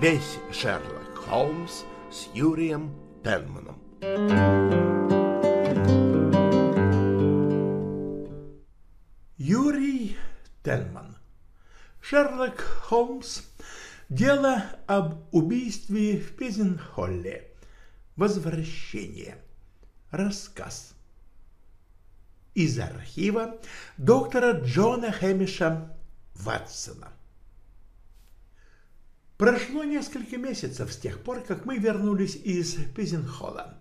весь Шерлок Холмс с Юрием Тенманом. Юрий Тенман. Шерлок Холмс. Дело об убийстве в Пизенхолле Возвращение. Рассказ. Из архива доктора Джона Хэмиша Ватсона Прошло несколько месяцев с тех пор, как мы вернулись из Пизенхолла.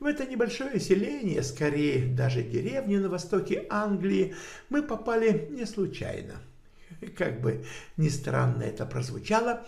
В это небольшое селение, скорее даже деревню на востоке Англии, мы попали не случайно. Как бы ни странно это прозвучало,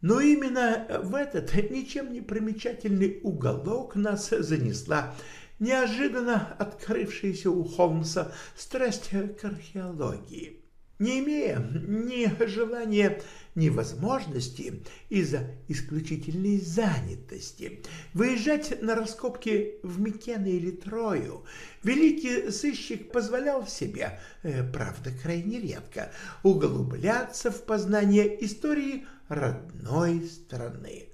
но именно в этот ничем не примечательный уголок нас занесла неожиданно открывшаяся у Холмса страсть к археологии. Не имея ни желания, ни возможности из-за исключительной занятости выезжать на раскопки в Микены или Трою, великий сыщик позволял себе, э, правда крайне редко, углубляться в познание истории родной страны.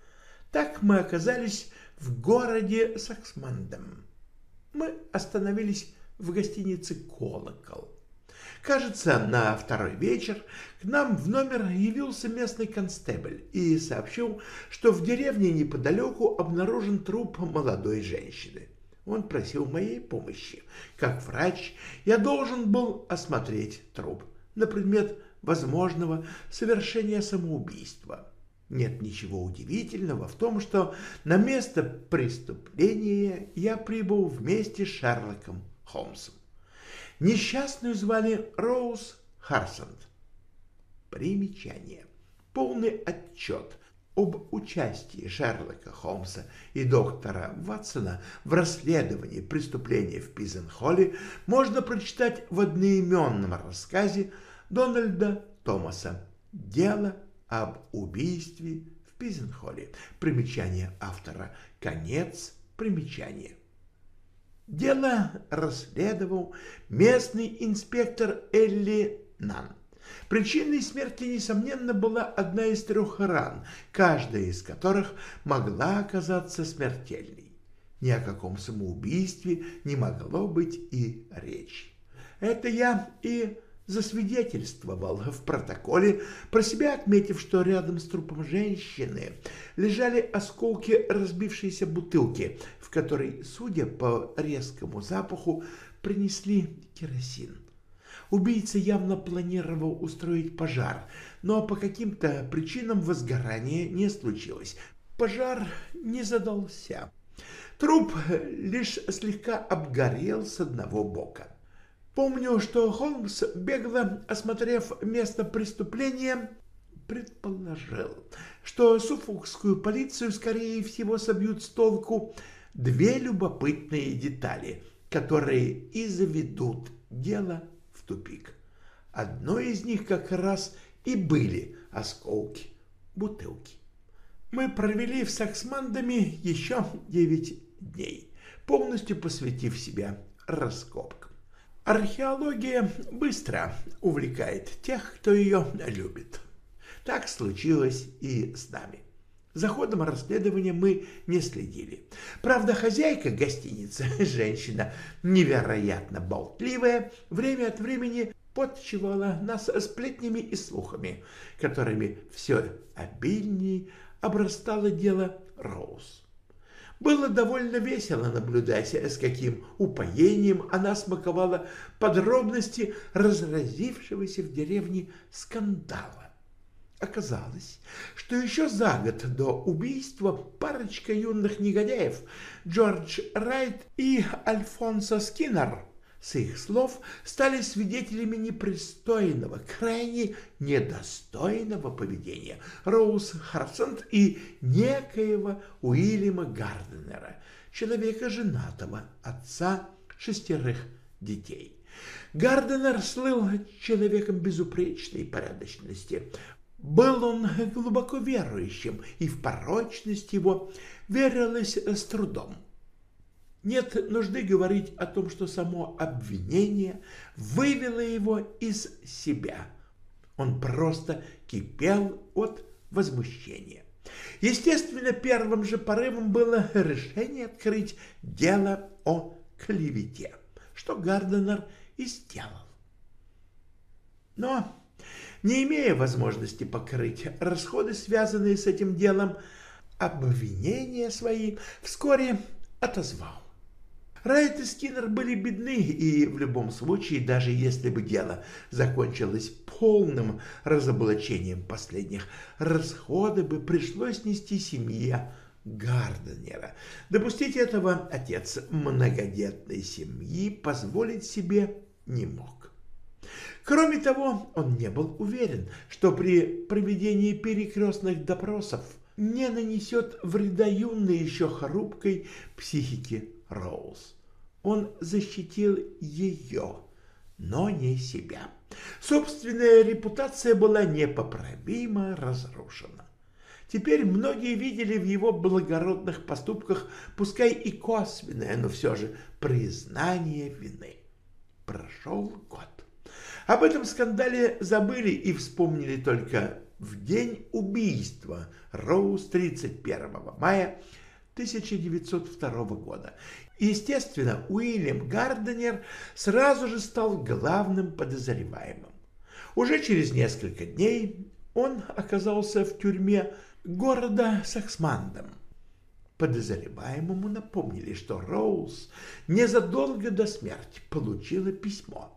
Так мы оказались в городе Саксмандом. Мы остановились в гостинице «Колокол». Кажется, на второй вечер к нам в номер явился местный констебль и сообщил, что в деревне неподалеку обнаружен труп молодой женщины. Он просил моей помощи. Как врач я должен был осмотреть труп на предмет возможного совершения самоубийства. Нет ничего удивительного в том, что на место преступления я прибыл вместе с Шерлоком Холмсом. Несчастную звали Роуз Харсонд. Примечание. Полный отчет об участии Шерлока Холмса и доктора Ватсона в расследовании преступления в Пизенхолле можно прочитать в одноименном рассказе Дональда Томаса «Дело об убийстве в Пизенхолле». Примечание автора. Конец примечания. Дело расследовал местный инспектор Элли Нан. Причиной смерти, несомненно, была одна из трех ран, каждая из которых могла оказаться смертельной. Ни о каком самоубийстве не могло быть и речи. Это я и засвидетельствовал в протоколе, про себя отметив, что рядом с трупом женщины лежали осколки разбившейся бутылки, в которой, судя по резкому запаху, принесли керосин. Убийца явно планировал устроить пожар, но по каким-то причинам возгорание не случилось. Пожар не задался. Труп лишь слегка обгорел с одного бока. Помню, что Холмс, бегло осмотрев место преступления, предположил, что суфокскую полицию, скорее всего, собьют с толку две любопытные детали, которые и заведут дело в тупик. Одной из них как раз и были осколки бутылки. Мы провели в Саксмандами еще девять дней, полностью посвятив себя раскопкам. Археология быстро увлекает тех, кто ее любит. Так случилось и с нами. За ходом расследования мы не следили. Правда, хозяйка гостиницы, женщина невероятно болтливая, время от времени подчевала нас сплетнями и слухами, которыми все обильнее обрастало дело Роуз. Было довольно весело наблюдать, с каким упоением она смаковала подробности разразившегося в деревне скандала. Оказалось, что еще за год до убийства парочка юных негодяев Джордж Райт и Альфонсо Скиннер с их слов стали свидетелями непристойного, крайне недостойного поведения Роуз Харсонд и некоего Уильяма Гарденера, человека женатого, отца шестерых детей. Гарденер слыл человеком безупречной порядочности. Был он глубоко верующим, и в порочность его верилось с трудом. Нет нужды говорить о том, что само обвинение вывело его из себя. Он просто кипел от возмущения. Естественно, первым же порывом было решение открыть дело о клевете, что Гарденер и сделал. Но, не имея возможности покрыть расходы, связанные с этим делом, обвинения свои вскоре отозвал. Райт и Скиннер были бедны, и в любом случае, даже если бы дело закончилось полным разоблачением последних, расходы бы пришлось нести семье Гарденера. Допустить этого отец многодетной семьи позволить себе не мог. Кроме того, он не был уверен, что при проведении перекрестных допросов не нанесет вреда юной еще хрупкой психике Роуз. Он защитил ее, но не себя. Собственная репутация была непоправимо разрушена. Теперь многие видели в его благородных поступках, пускай и косвенное, но все же признание вины. Прошел год. Об этом скандале забыли и вспомнили только в день убийства Роуз 31 мая 1902 года. Естественно, Уильям Гарденер сразу же стал главным подозреваемым. Уже через несколько дней он оказался в тюрьме города Саксмандом. Подозреваемому напомнили, что Роуз незадолго до смерти получила письмо.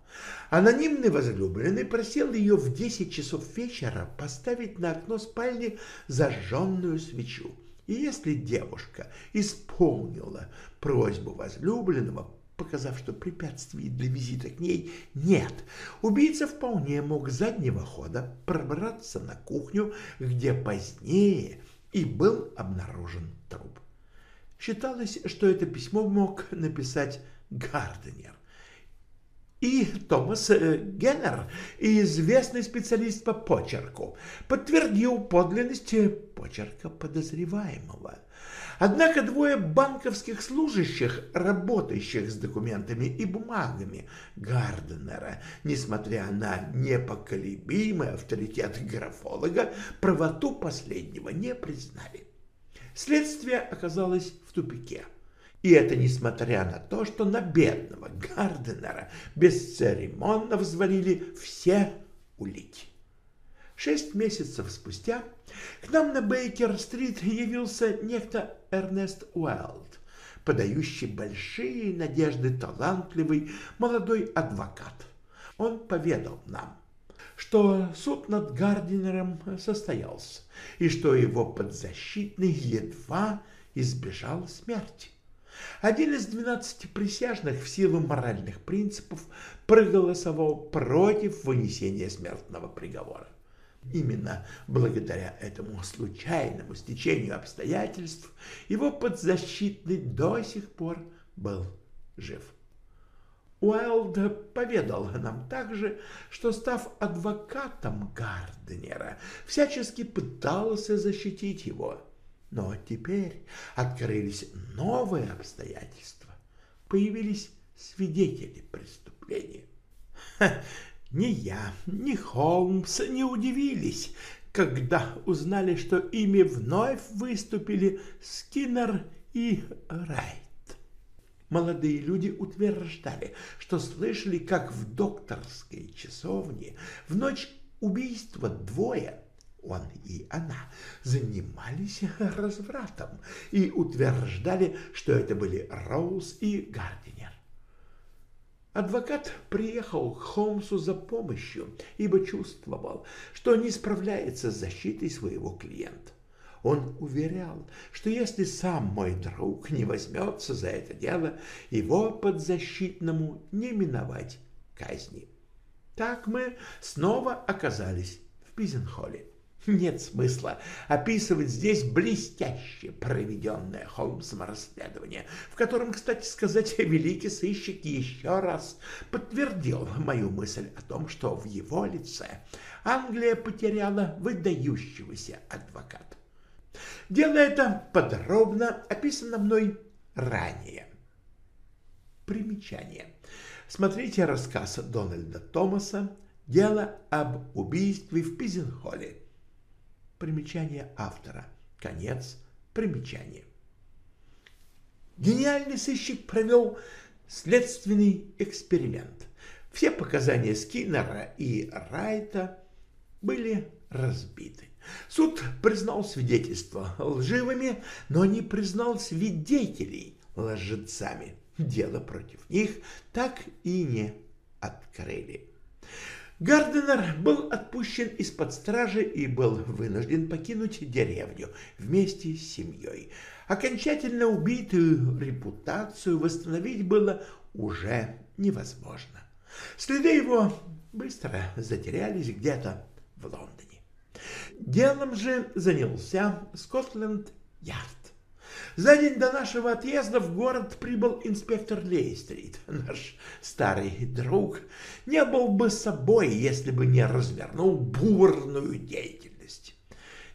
Анонимный возлюбленный просил ее в 10 часов вечера поставить на окно спальни зажженную свечу. И если девушка исполнила просьбу возлюбленного, показав, что препятствий для визита к ней нет, убийца вполне мог заднего хода пробраться на кухню, где позднее и был обнаружен труп. Считалось, что это письмо мог написать Гарденер. И Томас э, Геннер, известный специалист по почерку, подтвердил подлинность почерка подозреваемого. Однако двое банковских служащих, работающих с документами и бумагами Гарденера, несмотря на непоколебимый авторитет графолога, правоту последнего не признали. Следствие оказалось в тупике. И это несмотря на то, что на бедного Гарденера бесцеремонно взвалили все улики. Шесть месяцев спустя к нам на Бейкер-стрит явился некто Эрнест Уайлд, подающий большие надежды талантливый молодой адвокат. Он поведал нам, что суд над Гардинером состоялся, и что его подзащитный едва избежал смерти. Один из двенадцати присяжных в силу моральных принципов проголосовал против вынесения смертного приговора. Именно благодаря этому случайному стечению обстоятельств его подзащитный до сих пор был жив. Уайлд поведал нам также, что, став адвокатом Гарднера, всячески пытался защитить его. Но теперь открылись новые обстоятельства, появились свидетели преступления. Ни я, ни Холмс не удивились, когда узнали, что ими вновь выступили Скиннер и Райт. Молодые люди утверждали, что слышали, как в докторской часовне в ночь убийства двое, он и она, занимались развратом и утверждали, что это были Роуз и Гардинер. Адвокат приехал к Холмсу за помощью, ибо чувствовал, что не справляется с защитой своего клиента. Он уверял, что если сам мой друг не возьмется за это дело, его подзащитному не миновать казни. Так мы снова оказались в Пизенхолле. Нет смысла описывать здесь блестяще проведенное Холмсом расследование, в котором, кстати сказать, великий сыщик еще раз подтвердил мою мысль о том, что в его лице Англия потеряла выдающегося адвоката. Дело это подробно описано мной ранее. Примечание. Смотрите рассказ Дональда Томаса «Дело об убийстве в Пизенхолле». Примечание автора. Конец примечания. Гениальный сыщик провел следственный эксперимент. Все показания Скиннера и Райта были разбиты. Суд признал свидетельства лживыми, но не признал свидетелей лжецами. Дело против них так и не открыли. Гарденер был отпущен из-под стражи и был вынужден покинуть деревню вместе с семьей. Окончательно убитую репутацию восстановить было уже невозможно. Следы его быстро затерялись где-то в Лондоне. Делом же занялся Скотленд-Ярд. За день до нашего отъезда в город прибыл инспектор Лейстрит, наш старый друг. Не был бы собой, если бы не развернул бурную деятельность.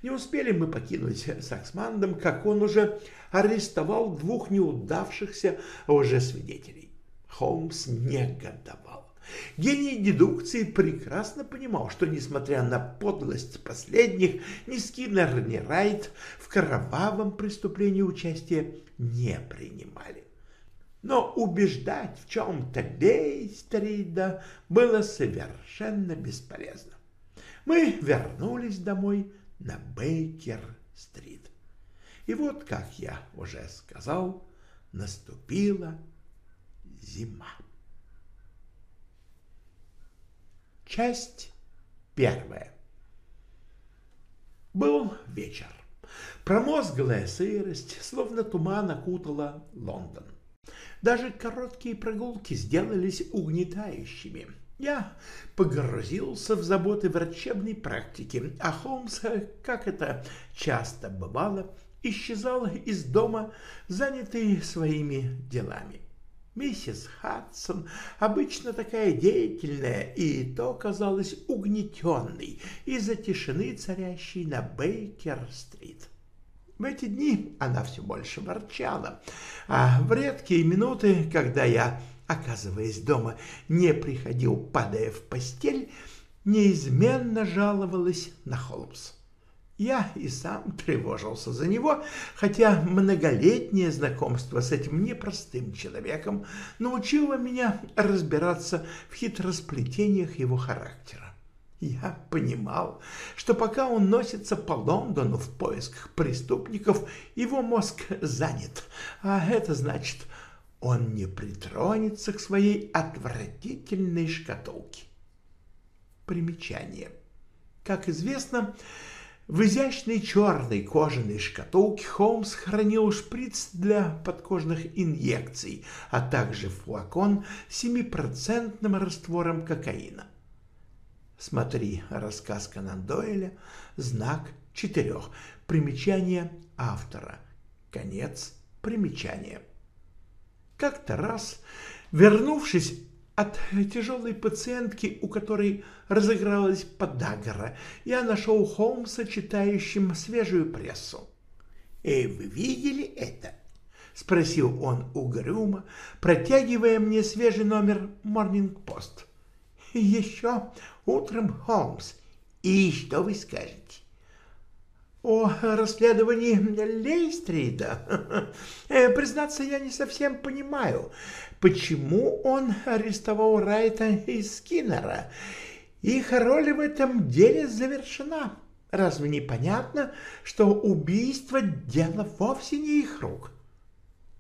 Не успели мы покинуть Саксмандом, как он уже арестовал двух неудавшихся лжесвидетелей. Холмс негодовал. Гений дедукции прекрасно понимал, что, несмотря на подлость последних, ни Скиннер, ни Райт в кровавом преступлении участия не принимали. Но убеждать в чем-то Лейстрида было совершенно бесполезно. Мы вернулись домой на Бейкер-стрит. И вот, как я уже сказал, наступила зима. Часть первая. Был вечер. Промозглая сырость, словно туман, окутала Лондон. Даже короткие прогулки сделались угнетающими. Я погрузился в заботы врачебной практики, а Холмс, как это часто бывало, исчезал из дома, занятый своими делами. Миссис Хадсон, обычно такая деятельная, и то казалась угнетенной из-за тишины, царящей на Бейкер-стрит. В эти дни она все больше ворчала, а в редкие минуты, когда я, оказываясь дома, не приходил, падая в постель, неизменно жаловалась на Холмс. Я и сам тревожился за него, хотя многолетнее знакомство с этим непростым человеком научило меня разбираться в хитросплетениях его характера. Я понимал, что пока он носится по Лондону в поисках преступников, его мозг занят, а это значит, он не притронется к своей отвратительной шкатулке. Примечание. Как известно, в изящной черной кожаной шкатулке Холмс хранил шприц для подкожных инъекций, а также флакон с семипроцентным раствором кокаина. Смотри рассказ Конан Дойля, знак четырех, примечание автора, конец примечания. Как-то раз, вернувшись от тяжелой пациентки, у которой разыгралась подагра, я нашел Холмса, читающим свежую прессу. «И вы видели это?» — спросил он угрюмо, протягивая мне свежий номер «Морнинг-пост». «Еще утром, Холмс. И что вы скажете?» о расследовании Лейстрида. Э, признаться, я не совсем понимаю, почему он арестовал Райта и Скиннера. Их роль в этом деле завершена. Разве не понятно, что убийство — дело вовсе не их рук?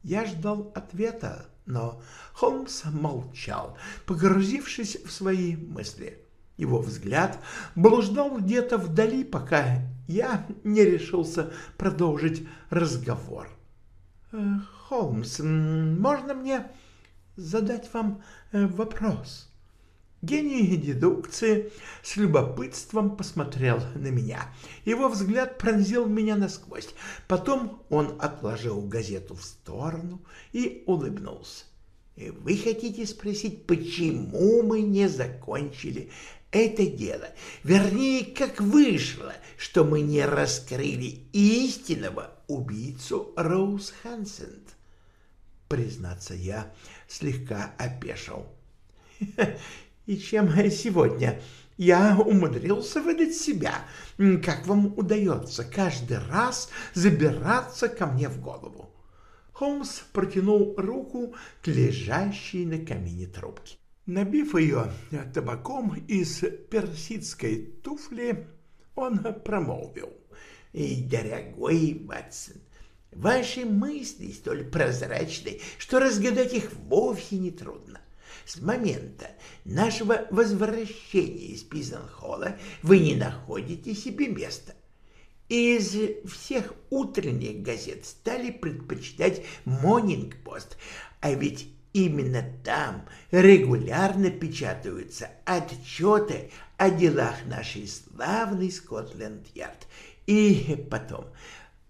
Я ждал ответа, но Холмс молчал, погрузившись в свои мысли. Его взгляд блуждал где-то вдали, пока я не решился продолжить разговор. «Э, «Холмс, можно мне задать вам э, вопрос?» Гений дедукции с любопытством посмотрел на меня. Его взгляд пронзил меня насквозь. Потом он отложил газету в сторону и улыбнулся. «Вы хотите спросить, почему мы не закончили это дело. Вернее, как вышло, что мы не раскрыли истинного убийцу Роуз Хансенд. Признаться, я слегка опешил. И чем сегодня я умудрился выдать себя. Как вам удается каждый раз забираться ко мне в голову? Холмс протянул руку к лежащей на камине трубке. Набив ее табаком из персидской туфли, он промолвил. «Дорогой Ватсон, ваши мысли столь прозрачны, что разгадать их вовсе не трудно. С момента нашего возвращения из Пизенхола вы не находите себе места. Из всех утренних газет стали предпочитать «Монинг-пост», а ведь именно там регулярно печатаются отчеты о делах нашей славной Скотленд-Ярд. И потом,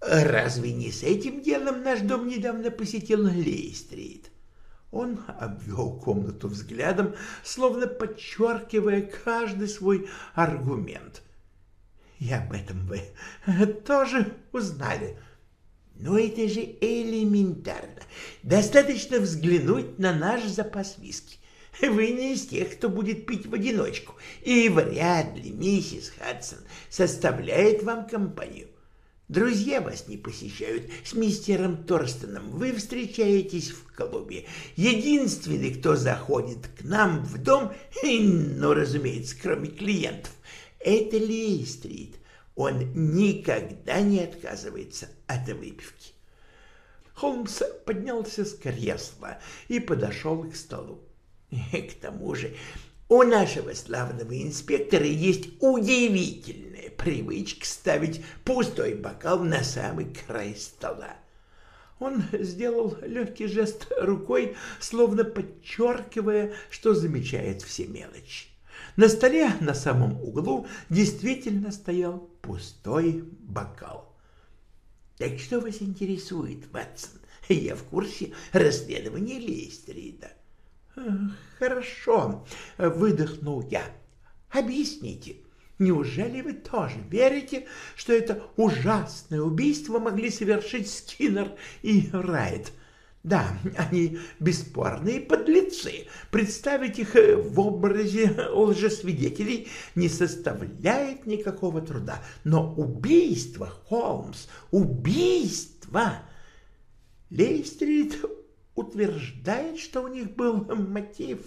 разве не с этим делом наш дом недавно посетил Лей-стрит? Он обвел комнату взглядом, словно подчеркивая каждый свой аргумент. И об этом вы тоже узнали. Но это же элементарно. Достаточно взглянуть на наш запас виски. Вы не из тех, кто будет пить в одиночку, и вряд ли миссис Хадсон составляет вам компанию. Друзья вас не посещают. С мистером Торстоном вы встречаетесь в клубе. Единственный, кто заходит к нам в дом, ну, разумеется, кроме клиентов, это Ли-стрит. Он никогда не отказывается от выпивки. Холмс поднялся с кресла и подошел к столу. К тому же у нашего славного инспектора есть удивительная привычка ставить пустой бокал на самый край стола. Он сделал легкий жест рукой, словно подчеркивая, что замечает все мелочи. На столе на самом углу действительно стоял пустой бокал. «Так что вас интересует, Ватсон? Я в курсе расследования Лейстрида». «Хорошо», — выдохнул я. «Объясните, неужели вы тоже верите, что это ужасное убийство могли совершить Скиннер и Райт?» Да, они бесспорные подлецы. Представить их э, в образе лжесвидетелей не составляет никакого труда. Но убийство, Холмс, убийство! Лейстрит утверждает, что у них был мотив.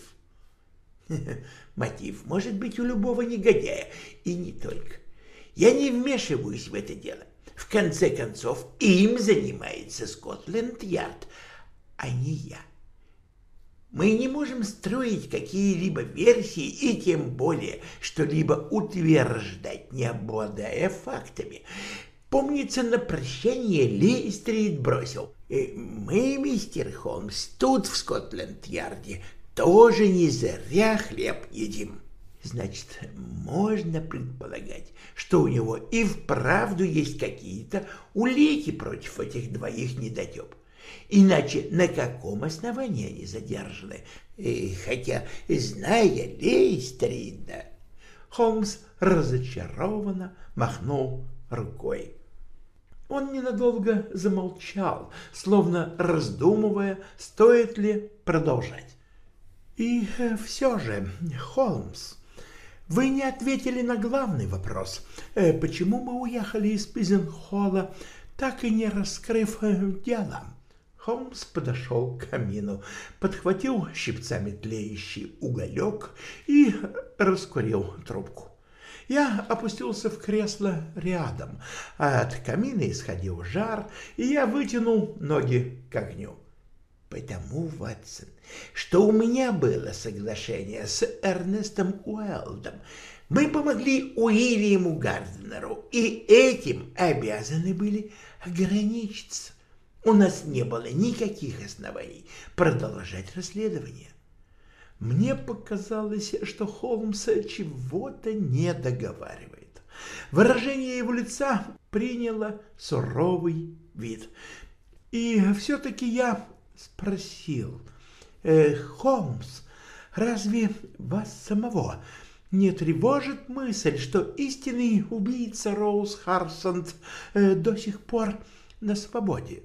Мотив может быть у любого негодяя, и не только. Я не вмешиваюсь в это дело. В конце концов, им занимается Скотленд-Ярд, а не я. Мы не можем строить какие-либо версии и тем более что-либо утверждать, не обладая фактами. Помнится, на прощание Ли Стрит бросил. «Э, «Мы, мистер Холмс, тут, в Скотленд-Ярде, тоже не зря хлеб едим». Значит, можно предполагать, что у него и вправду есть какие-то улики против этих двоих недотеп. Иначе на каком основании они задержаны? И хотя, зная Лейстрида... Холмс разочарованно махнул рукой. Он ненадолго замолчал, словно раздумывая, стоит ли продолжать. И э, все же, Холмс, вы не ответили на главный вопрос. Э, почему мы уехали из Пизенхола, так и не раскрыв э, дело? Холмс подошел к камину, подхватил щипцами тлеющий уголек и раскурил трубку. Я опустился в кресло рядом, а от камина исходил жар, и я вытянул ноги к огню. Потому, Ватсон, что у меня было соглашение с Эрнестом Уэлдом, мы помогли Уильяму Гарднеру, и этим обязаны были ограничиться. У нас не было никаких оснований продолжать расследование. Мне показалось, что Холмс чего-то не договаривает. Выражение его лица приняло суровый вид. И все-таки я спросил, э, «Холмс, разве вас самого не тревожит мысль, что истинный убийца Роуз Харсонд э, до сих пор на свободе?»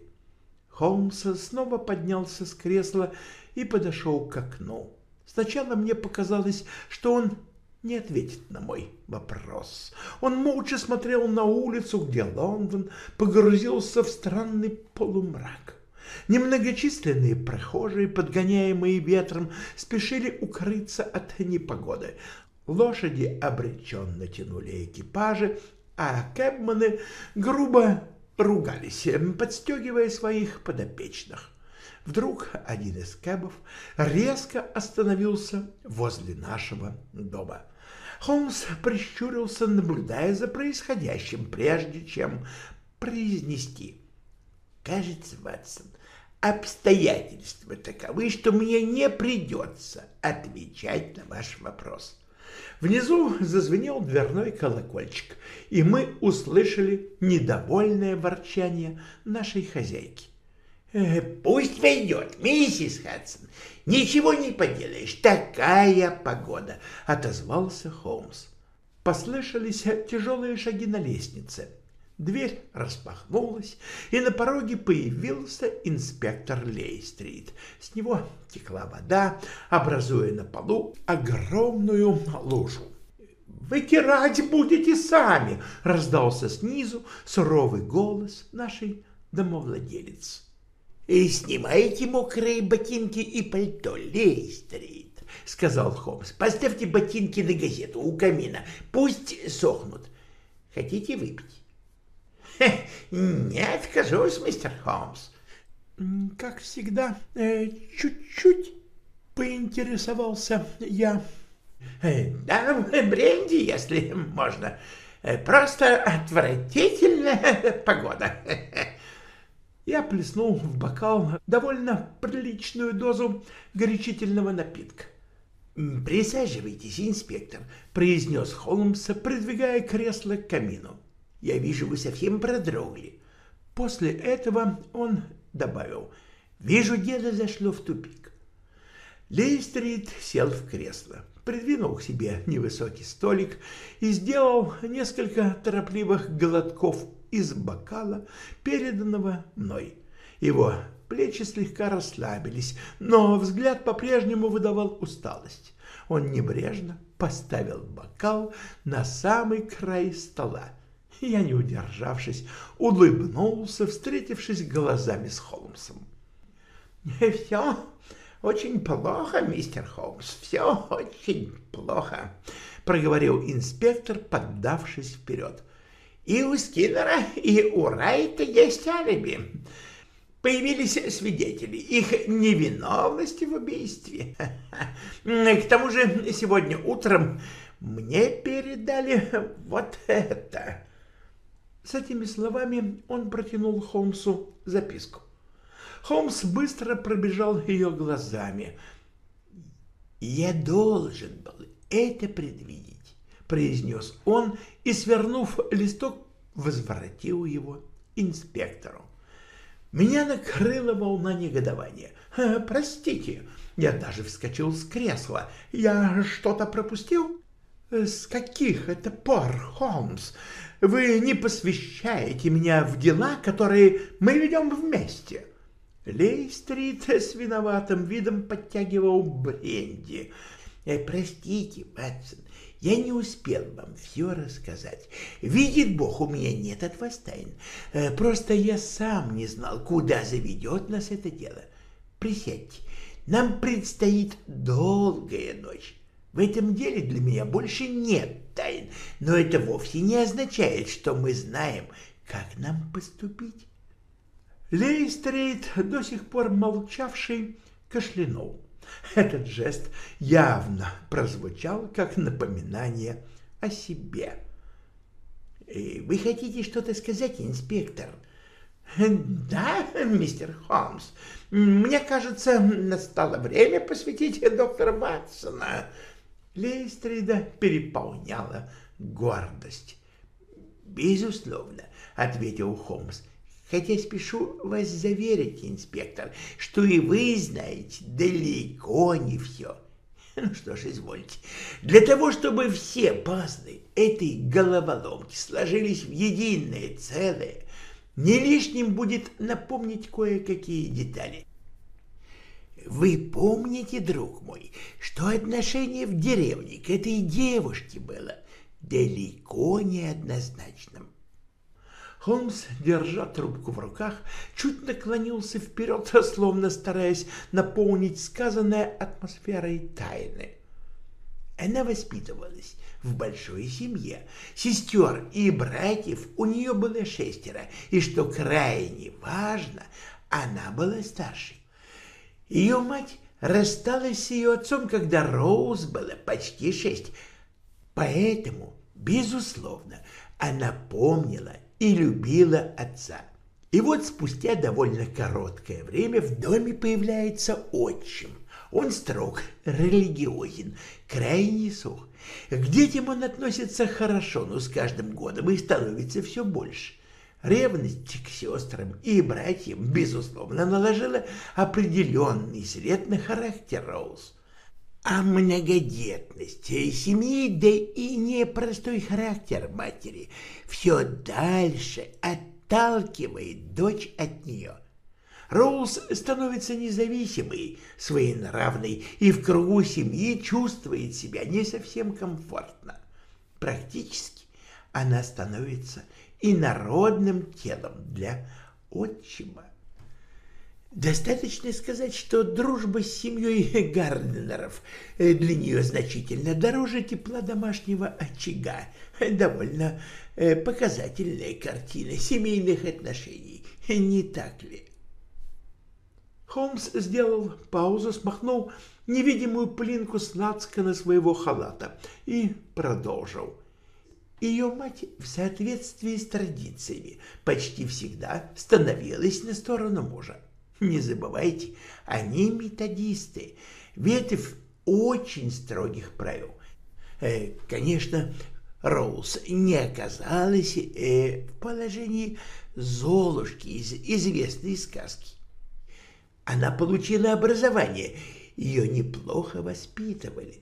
Холмс снова поднялся с кресла и подошел к окну. Сначала мне показалось, что он не ответит на мой вопрос. Он молча смотрел на улицу, где Лондон погрузился в странный полумрак. Немногочисленные прохожие, подгоняемые ветром, спешили укрыться от непогоды. Лошади обреченно тянули экипажи, а кэбманы грубо ругались, подстегивая своих подопечных. Вдруг один из кэбов резко остановился возле нашего дома. Холмс прищурился, наблюдая за происходящим, прежде чем произнести. «Кажется, Ватсон, обстоятельства таковы, что мне не придется отвечать на ваш вопрос. Внизу зазвенел дверной колокольчик, и мы услышали недовольное ворчание нашей хозяйки. «Э, «Пусть войдет, миссис Хадсон. Ничего не поделаешь, такая погода», — отозвался Холмс. Послышались тяжелые шаги на лестнице. Дверь распахнулась, и на пороге появился инспектор Лейстрит. С него текла вода, образуя на полу огромную лужу. «Вытирать будете сами!» — раздался снизу суровый голос нашей домовладелицы. «И снимайте мокрые ботинки и пальто, Лейстрит», — сказал Холмс. «Поставьте ботинки на газету у камина, пусть сохнут. Хотите выпить?» «Не откажусь, мистер Холмс». «Как всегда, э, чуть-чуть поинтересовался я». Э, «Да, бренди, если можно. Э, просто отвратительная погода». Я плеснул в бокал довольно приличную дозу горячительного напитка. «Присаживайтесь, инспектор», — произнес Холмс, придвигая кресло к камину. Я вижу, вы совсем продрогли. После этого он добавил, вижу, дело зашло в тупик. Лейстрит сел в кресло, придвинул к себе невысокий столик и сделал несколько торопливых глотков из бокала, переданного мной. Его плечи слегка расслабились, но взгляд по-прежнему выдавал усталость. Он небрежно поставил бокал на самый край стола я, не удержавшись, улыбнулся, встретившись глазами с Холмсом. «Все очень плохо, мистер Холмс, все очень плохо», — проговорил инспектор, поддавшись вперед. «И у Скиннера, и у Райта есть алиби. Появились свидетели их невиновности в убийстве. К тому же сегодня утром мне передали вот это». С этими словами он протянул Холмсу записку. Холмс быстро пробежал ее глазами. «Я должен был это предвидеть», — произнес он и, свернув листок, возвратил его инспектору. Меня накрыла волна негодования. «Э, «Простите, я даже вскочил с кресла. Я что-то пропустил?» «С каких это пор, Холмс? Вы не посвящаете меня в дела, которые мы ведем вместе. Лейстрит с виноватым видом подтягивал бренди. Э, простите, Ватсон, я не успел вам все рассказать. Видит Бог, у меня нет от вас тайн. Э, просто я сам не знал, куда заведет нас это дело. Присядьте, нам предстоит долгая ночь. В этом деле для меня больше нет тайн, но это вовсе не означает, что мы знаем, как нам поступить. Лейстрейд, до сих пор молчавший, кашлянул. Этот жест явно прозвучал как напоминание о себе. «Э, «Вы хотите что-то сказать, инспектор?» «Да, мистер Холмс, мне кажется, настало время посвятить доктора Ватсона Лейстрида переполняла гордость. «Безусловно», — ответил Холмс, «хотя спешу вас заверить, инспектор, что и вы знаете далеко не все». Ну что ж, извольте. Для того, чтобы все пазлы этой головоломки сложились в единое целое, не лишним будет напомнить кое-какие детали. Вы помните, друг мой, что отношение в деревне к этой девушке было далеко не однозначным. Холмс, держа трубку в руках, чуть наклонился вперед, словно стараясь наполнить сказанное атмосферой тайны. Она воспитывалась в большой семье. Сестер и братьев у нее было шестеро, и, что крайне важно, она была старшей. Ее мать рассталась с ее отцом, когда Роуз было почти шесть, поэтому, безусловно, она помнила и любила отца. И вот спустя довольно короткое время в доме появляется отчим. Он строг, религиозен, крайне сух. К детям он относится хорошо, но с каждым годом их становится все больше. Ревность к сестрам и братьям, безусловно, наложила определенный след на характер Роуз. А многодетность семьи, да и непростой характер матери все дальше отталкивает дочь от нее. Роуз становится независимой, своенравной и в кругу семьи чувствует себя не совсем комфортно. Практически она становится инородным телом для отчима. Достаточно сказать, что дружба с семьей Гарднеров для нее значительно дороже тепла домашнего очага. Довольно э, показательная картина семейных отношений, не так ли? Холмс сделал паузу, смахнул невидимую пылинку с на своего халата и продолжил. Ее мать в соответствии с традициями почти всегда становилась на сторону мужа. Не забывайте, они методисты, ветвь очень строгих правил. Э, конечно, Роуз не оказалась э, в положении Золушки из известной сказки. Она получила образование, ее неплохо воспитывали.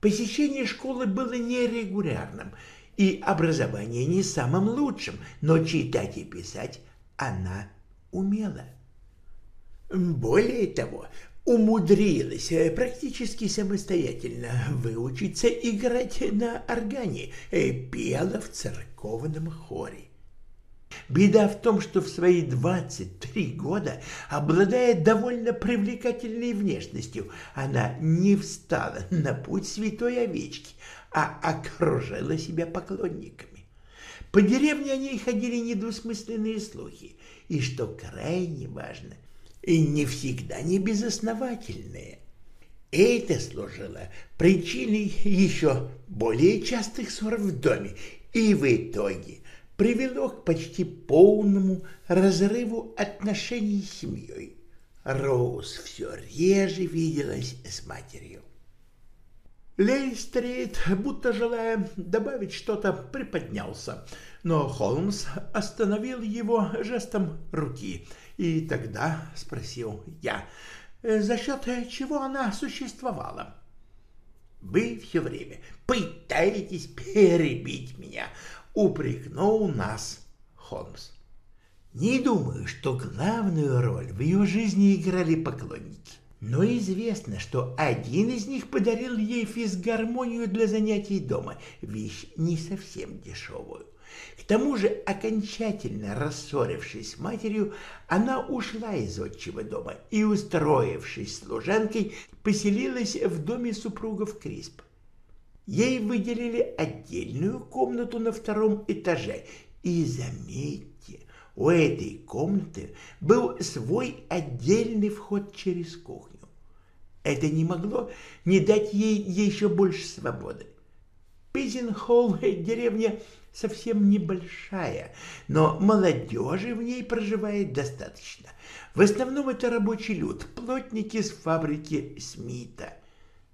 Посещение школы было нерегулярным, и образование не самым лучшим, но читать и писать она умела. Более того, умудрилась э, практически самостоятельно выучиться играть на органе, э, пела в церковном хоре. Беда в том, что в свои 23 года, обладая довольно привлекательной внешностью, она не встала на путь святой овечки, а окружила себя поклонниками. По деревне о ней ходили недвусмысленные слухи, и, что крайне важно, и не всегда не безосновательные. Это служило причиной еще более частых ссор в доме, и в итоге привело к почти полному разрыву отношений с семьей. Роуз все реже виделась с матерью. Лейстрит, будто желая добавить что-то, приподнялся, но Холмс остановил его жестом руки, и тогда спросил я, за счет чего она существовала. «Вы все время пытаетесь перебить меня», упрекнул нас Холмс. Не думаю, что главную роль в ее жизни играли поклонники. Но известно, что один из них подарил ей физгармонию для занятий дома, вещь не совсем дешевую. К тому же, окончательно рассорившись с матерью, она ушла из отчего дома и, устроившись служанкой, поселилась в доме супругов Крисп. Ей выделили отдельную комнату на втором этаже. И заметьте, у этой комнаты был свой отдельный вход через кухню. Это не могло не дать ей еще больше свободы. Пизенхолл — деревня совсем небольшая, но молодежи в ней проживает достаточно. В основном это рабочий люд, плотники с фабрики Смита.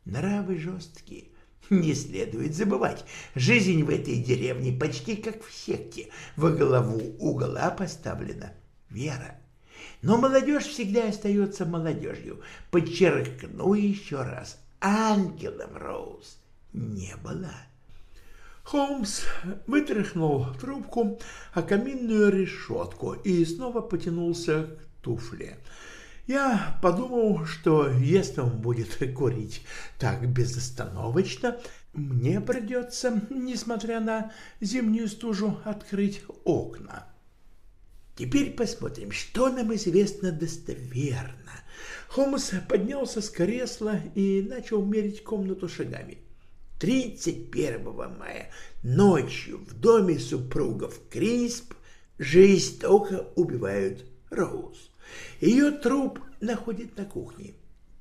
Нравы жесткие, не следует забывать, жизнь в этой деревне почти как в секте. Во главу угла поставлена вера. Но молодежь всегда остается молодежью. Подчеркну еще раз, ангелом Роуз не было. Холмс вытряхнул трубку о каминную решетку и снова потянулся к туфле. Я подумал, что если он будет курить так безостановочно, мне придется, несмотря на зимнюю стужу, открыть окна. Теперь посмотрим, что нам известно достоверно. Холмс поднялся с кресла и начал мерить комнату шагами. 31 мая ночью в доме супругов Крисп жестоко убивают Роуз. Ее труп находит на кухне.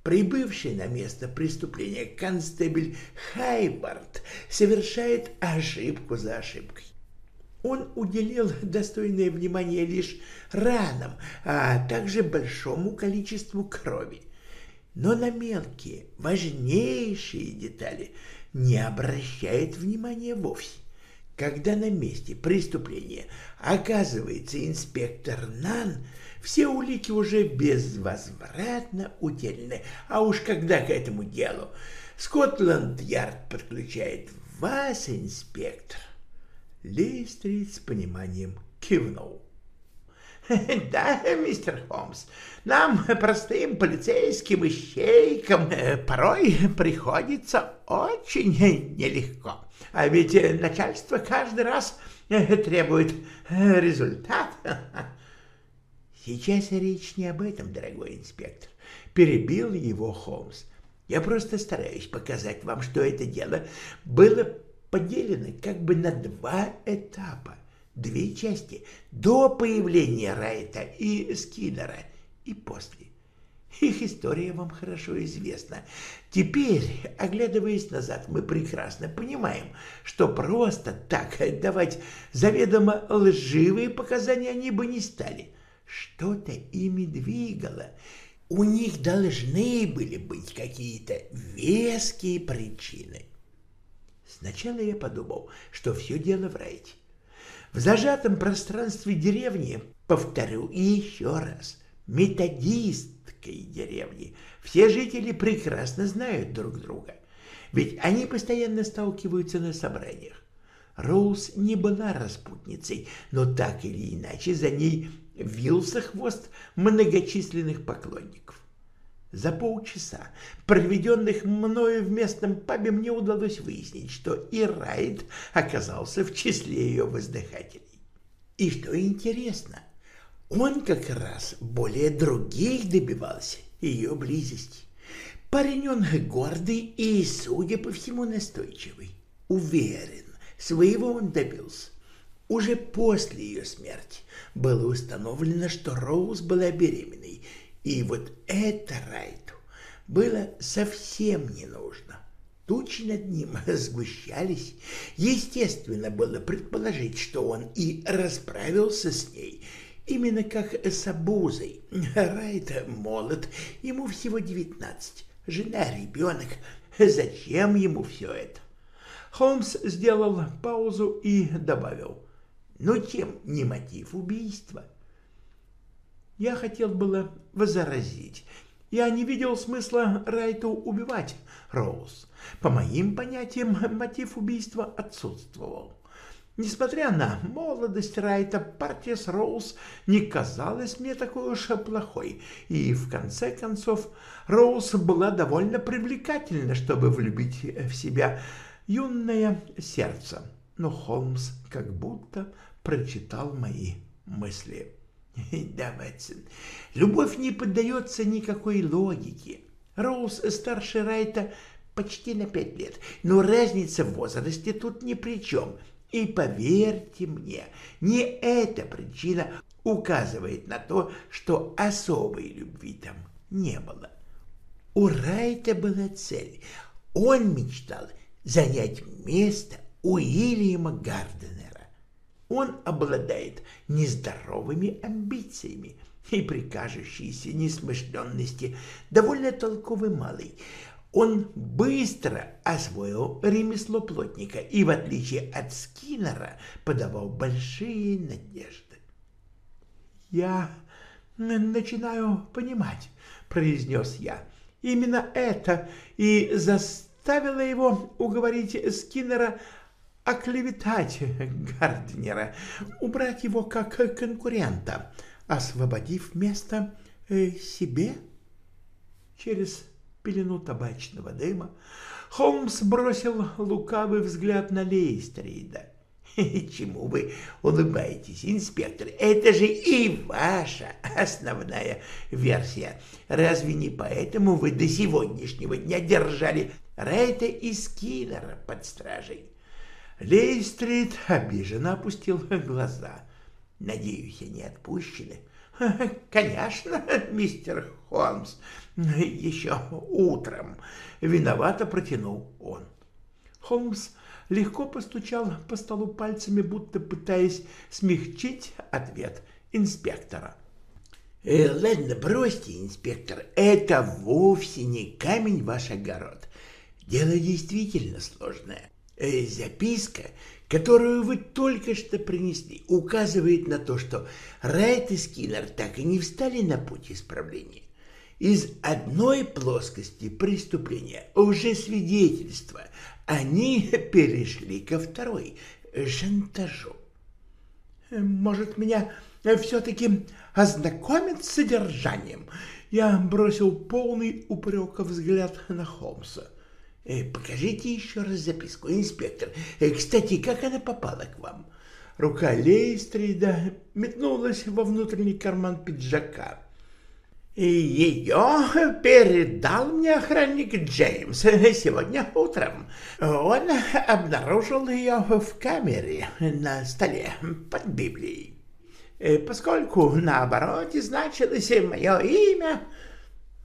Прибывший на место преступления констебль Хайбард совершает ошибку за ошибкой. Он уделил достойное внимание лишь ранам, а также большому количеству крови. Но на мелкие, важнейшие детали не обращает внимания вовсе. Когда на месте преступления оказывается инспектор Нан, все улики уже безвозвратно утеряны. А уж когда к этому делу Скотланд-Ярд подключает вас, инспектор, Лейстрит с пониманием кивнул. Да, мистер Холмс, нам, простым полицейским ищейкам, порой приходится очень нелегко. А ведь начальство каждый раз требует результат. Сейчас речь не об этом, дорогой инспектор. Перебил его Холмс. Я просто стараюсь показать вам, что это дело было поделено как бы на два этапа, две части, до появления Райта и Скиннера и после. Их история вам хорошо известна. Теперь, оглядываясь назад, мы прекрасно понимаем, что просто так давать заведомо лживые показания они бы не стали. Что-то ими двигало. У них должны были быть какие-то веские причины. Сначала я подумал, что все дело в Райте. В зажатом пространстве деревни, повторю еще раз, методисткой деревни, все жители прекрасно знают друг друга, ведь они постоянно сталкиваются на собраниях. Роуз не была распутницей, но так или иначе за ней вился хвост многочисленных поклонников. За полчаса, проведенных мною в местном пабе, мне удалось выяснить, что и Райт оказался в числе ее воздыхателей. И что интересно, он как раз более других добивался ее близости. Парень он гордый и, судя по всему, настойчивый. Уверен, своего он добился. Уже после ее смерти было установлено, что Роуз была беременной, и вот это Райту было совсем не нужно. Тучи над ним сгущались. Естественно было предположить, что он и расправился с ней, именно как с обузой. Райт молод, ему всего девятнадцать, жена, ребенок. Зачем ему все это? Холмс сделал паузу и добавил. Но чем не мотив убийства? Я хотел было возразить. Я не видел смысла Райту убивать Роуз. По моим понятиям, мотив убийства отсутствовал. Несмотря на молодость Райта, партия с Роуз не казалась мне такой уж плохой, и в конце концов Роуз была довольно привлекательна, чтобы влюбить в себя юное сердце. Но Холмс как будто прочитал мои мысли. Да, Мэтсон, любовь не поддается никакой логике. Роуз старше Райта почти на пять лет, но разница в возрасте тут ни при чем. И поверьте мне, не эта причина указывает на то, что особой любви там не было. У Райта была цель. Он мечтал занять место Уильяма Гардена он обладает нездоровыми амбициями и при кажущейся несмышленности довольно толковый малый. Он быстро освоил ремесло плотника и, в отличие от Скиннера, подавал большие надежды. «Я начинаю понимать», — произнес я. «Именно это и заставило его уговорить Скиннера оклеветать Гарднера, убрать его как конкурента, освободив место э, себе? Через пелену табачного дыма Холмс бросил лукавый взгляд на Лейстрида. Чему вы улыбаетесь, инспектор? Это же и ваша основная версия. Разве не поэтому вы до сегодняшнего дня держали Райта и Скиннера под стражей? Лейстрид обиженно опустил глаза. Надеюсь, они отпущены. Конечно, мистер Холмс, еще утром. Виновато протянул он. Холмс легко постучал по столу пальцами, будто пытаясь смягчить ответ инспектора. Э, «Ладно, бросьте, инспектор, это вовсе не камень ваш огород. Дело действительно сложное. Э, записка, которую вы только что принесли, указывает на то, что Райт и Скиннер так и не встали на путь исправления. Из одной плоскости преступления уже свидетельство они перешли ко второй — шантажу. «Может, меня все-таки ознакомят с содержанием?» Я бросил полный упрека взгляд на Холмса. Э, «Покажите еще раз записку, инспектор. Э, кстати, как она попала к вам?» Рука Лейстрида метнулась во внутренний карман пиджака. Ее передал мне охранник Джеймс сегодня утром. Он обнаружил ее в камере на столе под Библией. Поскольку на обороте значилось мое имя,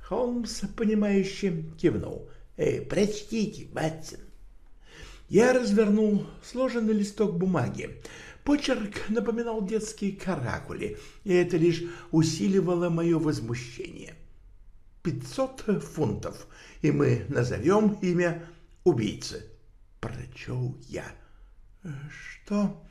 Холмс, понимающе кивнул. «Прочтите, Батсон». Я развернул сложенный листок бумаги. Почерк напоминал детские каракули, и это лишь усиливало мое возмущение. «Пятьсот фунтов, и мы назовем имя убийцы», — прочел я. «Что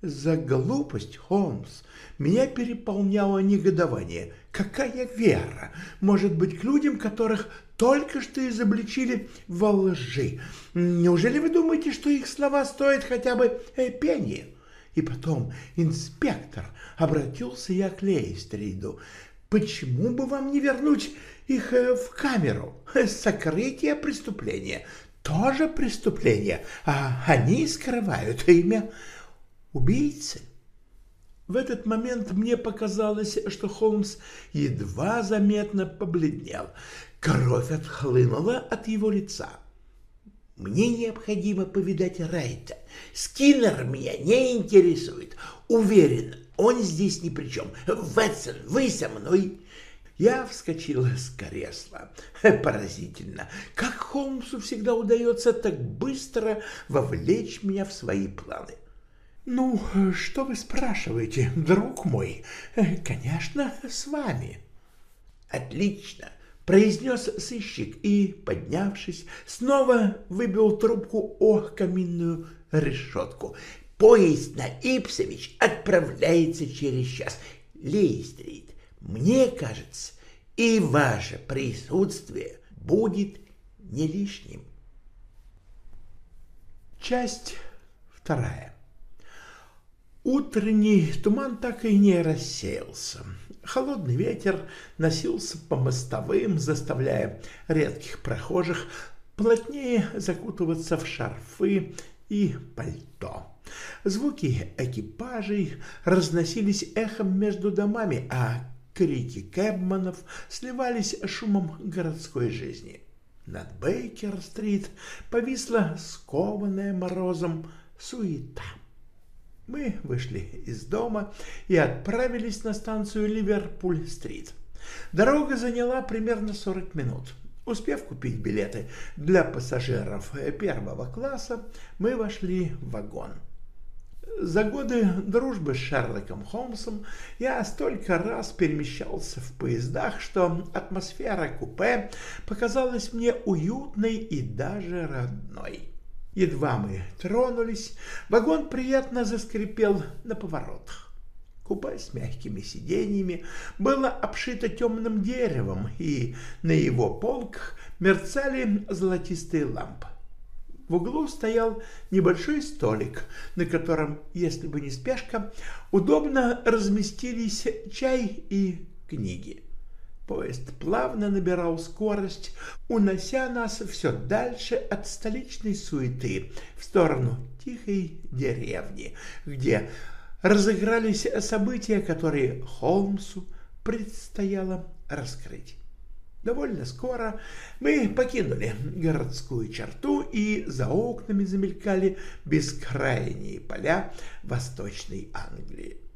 за глупость, Холмс?» Меня переполняло негодование. Какая вера может быть к людям, которых только что изобличили во лжи? Неужели вы думаете, что их слова стоят хотя бы э, пенни? И потом, инспектор, обратился я к Лейстриду, почему бы вам не вернуть их э, в камеру? Сокрытие преступления тоже преступление, а они скрывают имя убийцы. В этот момент мне показалось, что Холмс едва заметно побледнел. Кровь отхлынула от его лица. Мне необходимо повидать Райта. Скиннер меня не интересует. Уверен, он здесь ни при чем. Ватсон, вы со мной?» Я вскочил с кресла. Поразительно, как Холмсу всегда удается так быстро вовлечь меня в свои планы. «Ну, что вы спрашиваете, друг мой? Конечно, с вами». «Отлично произнес сыщик и, поднявшись, снова выбил трубку о каминную решетку. Поезд на Ипсович отправляется через час. Лейстрит, мне кажется, и ваше присутствие будет не лишним. Часть вторая. Утренний туман так и не рассеялся. Холодный ветер носился по мостовым, заставляя редких прохожих плотнее закутываться в шарфы и пальто. Звуки экипажей разносились эхом между домами, а крики кэбманов сливались шумом городской жизни. Над Бейкер-стрит повисла скованная морозом суета. Мы вышли из дома и отправились на станцию Ливерпуль-стрит. Дорога заняла примерно 40 минут. Успев купить билеты для пассажиров первого класса, мы вошли в вагон. За годы дружбы с Шерлоком Холмсом я столько раз перемещался в поездах, что атмосфера купе показалась мне уютной и даже родной. Едва мы тронулись, вагон приятно заскрипел на поворотах. Купе с мягкими сиденьями было обшито темным деревом, и на его полках мерцали золотистые лампы. В углу стоял небольшой столик, на котором, если бы не спешка, удобно разместились чай и книги. Поезд плавно набирал скорость, унося нас все дальше от столичной суеты в сторону тихой деревни, где разыгрались события, которые Холмсу предстояло раскрыть. Довольно скоро мы покинули городскую черту, и за окнами замелькали бескрайние поля Восточной Англии.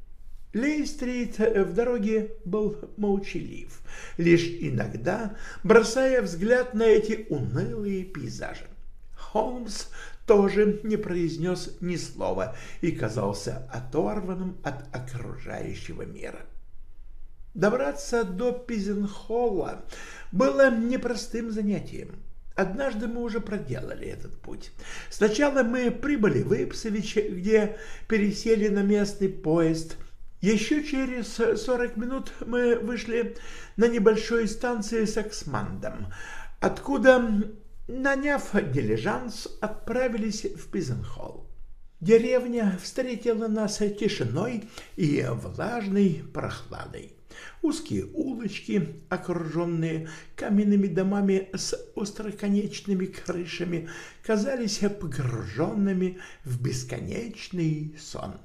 Лей-стрит в дороге был молчалив, лишь иногда бросая взгляд на эти унылые пейзажи. Холмс тоже не произнес ни слова и казался оторванным от окружающего мира. Добраться до Пизенхолла было непростым занятием. Однажды мы уже проделали этот путь. Сначала мы прибыли в Ипсович, где пересели на местный поезд – еще через 40 минут мы вышли на небольшой станции с Эксмандом, откуда, наняв дилижанс, отправились в Пизенхолл. Деревня встретила нас тишиной и влажной прохладой. Узкие улочки, окруженные каменными домами с остроконечными крышами, казались погруженными в бесконечный сон.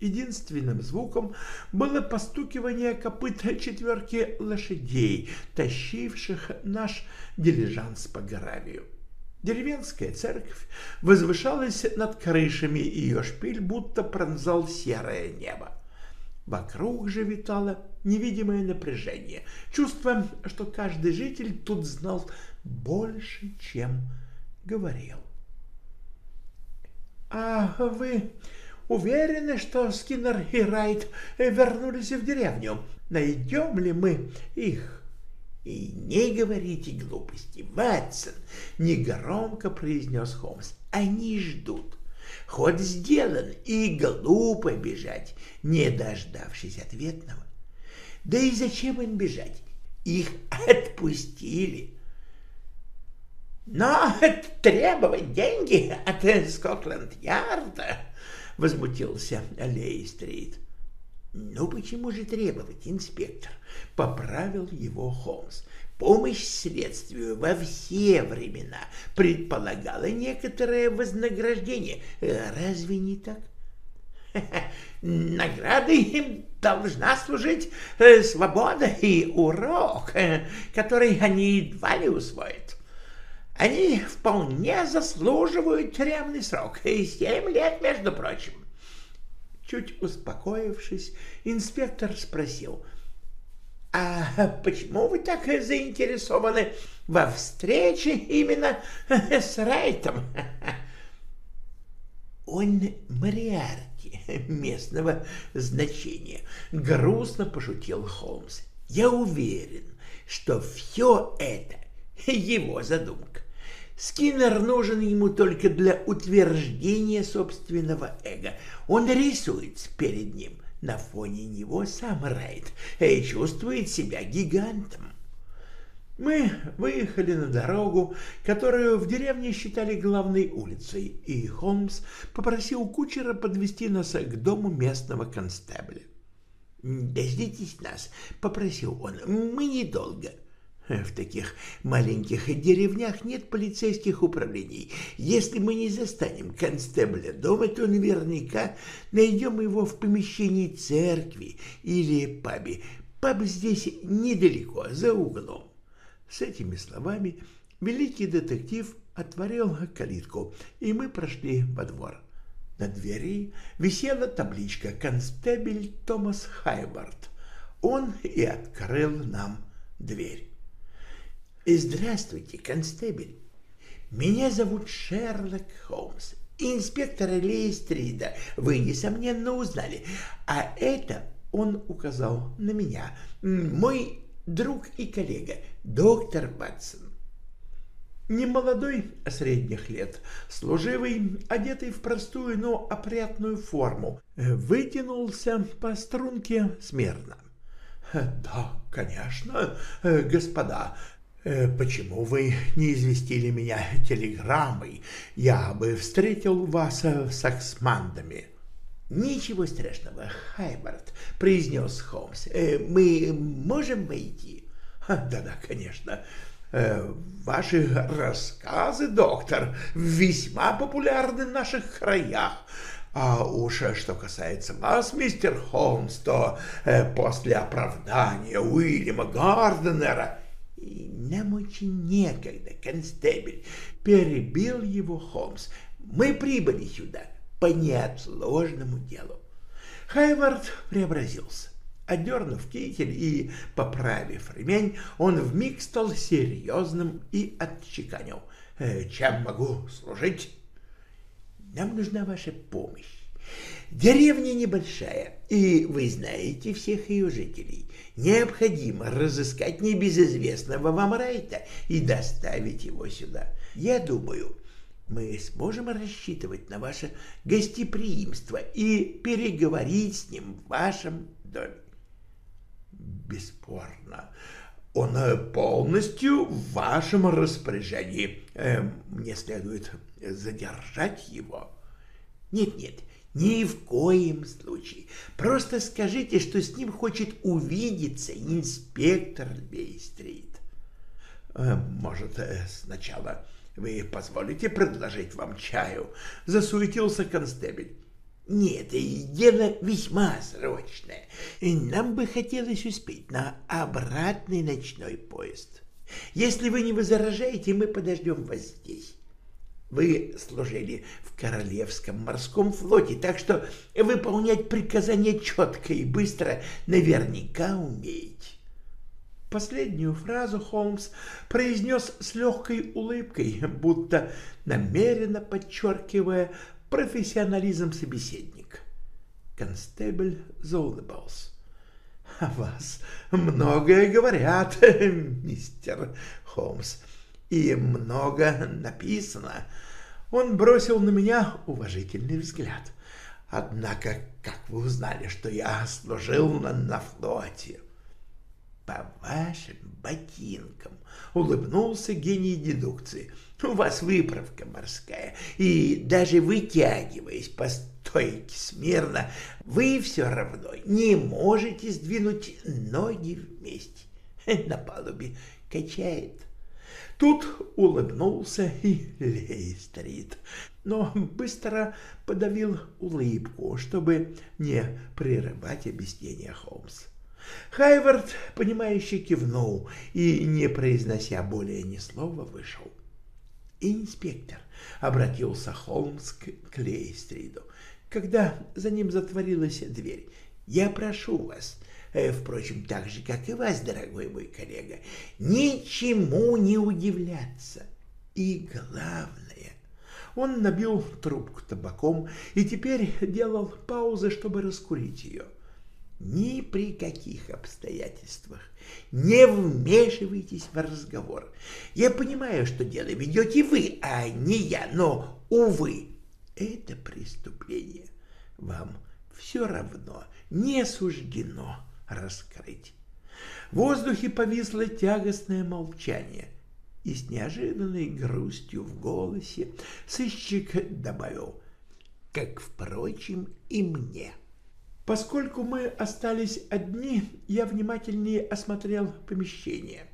Единственным звуком было постукивание копыт четверки лошадей, тащивших наш дилижанс по гравию. Деревенская церковь возвышалась над крышами, и ее шпиль будто пронзал серое небо. Вокруг же витало невидимое напряжение, чувство, что каждый житель тут знал больше, чем говорил. — А вы уверены, что Скиннер и Райт вернулись в деревню. Найдем ли мы их? И не говорите глупости, Ватсон, негромко произнес Холмс. Они ждут. Ход сделан, и глупо бежать, не дождавшись ответного. Да и зачем им бежать? Их отпустили. Но требовать деньги от Скотланд-Ярда — возмутился Лей-стрит. «Ну почему же требовать, инспектор?» — поправил его Холмс. «Помощь следствию во все времена предполагала некоторое вознаграждение. Разве не так?» Наградой им должна служить э, свобода и урок, э, который они едва ли усвоят. Они вполне заслуживают тюремный срок, и семь лет, между прочим. Чуть успокоившись, инспектор спросил, «А почему вы так заинтересованы во встрече именно с Райтом?» «Он Мариарти местного значения», — грустно пошутил Холмс. «Я уверен, что все это его задумка. Скиннер нужен ему только для утверждения собственного эго. Он рисуется перед ним. На фоне него сам Райт и чувствует себя гигантом. Мы выехали на дорогу, которую в деревне считали главной улицей, и Холмс попросил кучера подвести нас к дому местного констебля. «Дождитесь нас», — попросил он, — «мы недолго». В таких маленьких деревнях нет полицейских управлений. Если мы не застанем констебля дома, то наверняка найдем его в помещении церкви или пабе. Паб здесь недалеко, за углом. С этими словами великий детектив отворил калитку, и мы прошли во двор. На двери висела табличка «Констебель Томас Хайбард». Он и открыл нам дверь. Здравствуйте, констебель. Меня зовут Шерлок Холмс. Инспектора Лейстрида вы, несомненно, узнали. А это, он указал на меня, мой друг и коллега, доктор Ватсон. Немолодой, средних лет, служивый, одетый в простую, но опрятную форму, вытянулся по струнке смирно. — Да, конечно, господа, Э, почему вы не известили меня телеграммой? Я бы встретил вас э, с Аксмандами. Ничего страшного, Хайбард, произнес Холмс. Э, мы можем войти? Да-да, конечно. Э, ваши рассказы, доктор, весьма популярны в наших краях. А уж что касается вас, мистер Холмс, то э, после оправдания Уильяма Гарденера нам очень некогда, констебель, перебил его Холмс. Мы прибыли сюда по неотложному делу. Хайвард преобразился. Одернув китель и поправив ремень, он вмиг стал серьезным и отчеканил. «Э, «Чем могу служить?» «Нам нужна ваша помощь. Деревня небольшая, и вы знаете всех ее жителей. Необходимо разыскать небезызвестного вам Райта и доставить его сюда. Я думаю, мы сможем рассчитывать на ваше гостеприимство и переговорить с ним в вашем доме. Бесспорно. Он э, полностью в вашем распоряжении. Э, мне следует задержать его. Нет-нет, ни в коем случае. Просто скажите, что с ним хочет увидеться инспектор Бейстрит. Э, может, сначала вы позволите предложить вам чаю? Засуетился констебель. Нет, дело весьма срочное. Нам бы хотелось успеть на обратный ночной поезд. Если вы не возражаете, мы подождем вас здесь. Вы служили в Королевском морском флоте, так что выполнять приказания четко и быстро наверняка умеете. Последнюю фразу Холмс произнес с легкой улыбкой, будто намеренно подчеркивая профессионализм собеседника. Констебль заулыбался. — О вас многое говорят, мистер Холмс, и много написано. Он бросил на меня уважительный взгляд. Однако, как вы узнали, что я служил на, на флоте? По вашим ботинкам, улыбнулся гений дедукции — у вас выправка морская, и даже вытягиваясь по стойке смирно, вы все равно не можете сдвинуть ноги вместе. На палубе качает. Тут улыбнулся и Лейстрит, но быстро подавил улыбку, чтобы не прерывать объяснение Холмса. Хайвард, понимающе кивнул и, не произнося более ни слова, вышел. «Инспектор», — обратился Холмс к Клейстриду, когда за ним затворилась дверь, — «я прошу вас, впрочем, так же, как и вас, дорогой мой коллега, ничему не удивляться. И главное, он набил трубку табаком и теперь делал паузы, чтобы раскурить ее. Ни при каких обстоятельствах не вмешивайтесь в разговор. Я понимаю, что дело ведете вы, а не я, но, увы, это преступление вам все равно не суждено раскрыть. В воздухе повисло тягостное молчание, и с неожиданной грустью в голосе сыщик добавил, как, впрочем, и мне. — Поскольку мы остались одни, я внимательнее осмотрел помещение.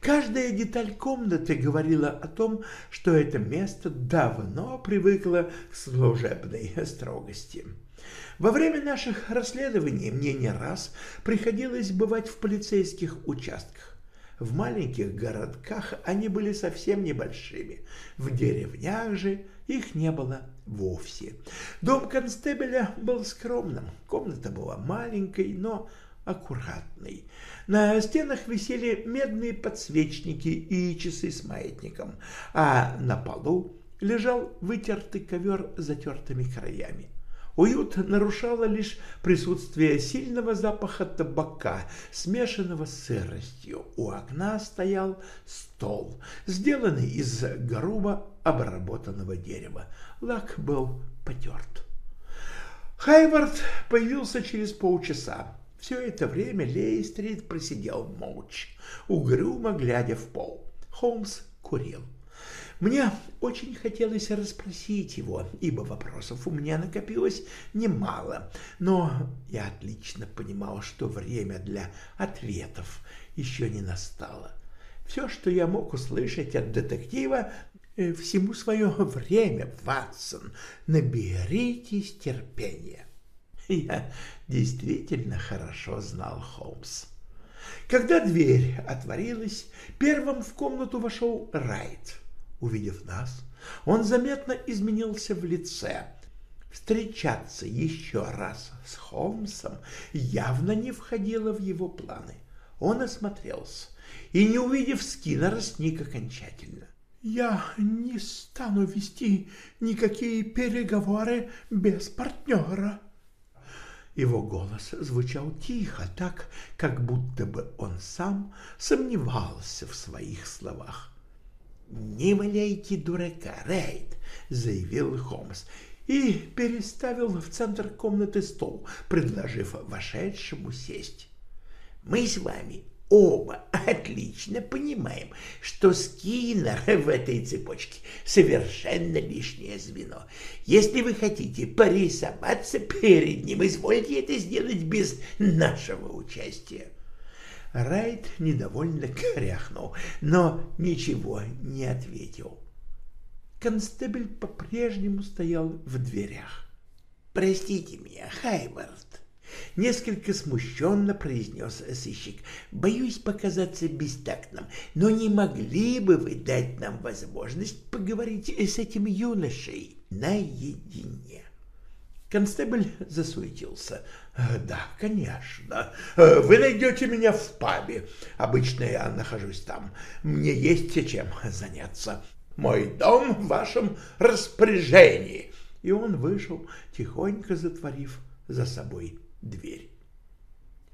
Каждая деталь комнаты говорила о том, что это место давно привыкло к служебной строгости. Во время наших расследований мне не раз приходилось бывать в полицейских участках. В маленьких городках они были совсем небольшими, в деревнях же их не было вовсе. Дом констебеля был скромным, комната была маленькой, но аккуратной. На стенах висели медные подсвечники и часы с маятником, а на полу лежал вытертый ковер с затертыми краями. Уют нарушало лишь присутствие сильного запаха табака, смешанного с сыростью. У окна стоял стол, сделанный из грубо обработанного дерева. Лак был потерт. Хайвард появился через полчаса. Все это время Лейстрид просидел молча, угрюмо глядя в пол. Холмс курил. Мне очень хотелось расспросить его, ибо вопросов у меня накопилось немало, но я отлично понимал, что время для ответов еще не настало. Все, что я мог услышать от детектива, э, всему свое время, Ватсон, наберитесь терпения. Я действительно хорошо знал Холмс. Когда дверь отворилась, первым в комнату вошел Райт. Увидев нас, он заметно изменился в лице. Встречаться еще раз с Холмсом явно не входило в его планы. Он осмотрелся и, не увидев Скиннера, сник окончательно. «Я не стану вести никакие переговоры без партнера». Его голос звучал тихо, так, как будто бы он сам сомневался в своих словах. «Не валяйте дурака, Райт!» — заявил Холмс и переставил в центр комнаты стол, предложив вошедшему сесть. «Мы с вами оба отлично понимаем, что Скиннер в этой цепочке совершенно лишнее звено. Если вы хотите порисоваться перед ним, извольте это сделать без нашего участия. Райт недовольно кряхнул, но ничего не ответил. Констебль по-прежнему стоял в дверях. «Простите меня, Хайвард», — несколько смущенно произнес сыщик. «Боюсь показаться бестактным, но не могли бы вы дать нам возможность поговорить с этим юношей наедине?» Констебль засуетился. «Э, «Да, конечно. Э, вы найдете меня в пабе. Обычно я нахожусь там. Мне есть чем заняться. Мой дом в вашем распоряжении». И он вышел, тихонько затворив за собой дверь.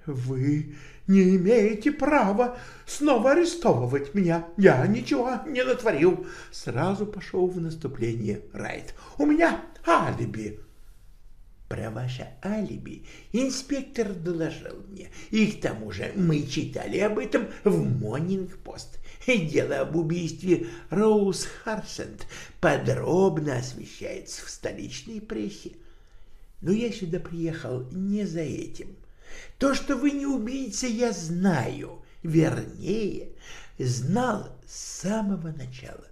«Вы не имеете права снова арестовывать меня. Я ничего не натворил». Сразу пошел в наступление Райт. «У меня алиби». Про ваше алиби инспектор доложил мне, и к тому же мы читали об этом в Монинг-Пост. Дело об убийстве Роуз Харсент подробно освещается в столичной прессе. Но я сюда приехал не за этим. То, что вы не убийца, я знаю, вернее, знал с самого начала.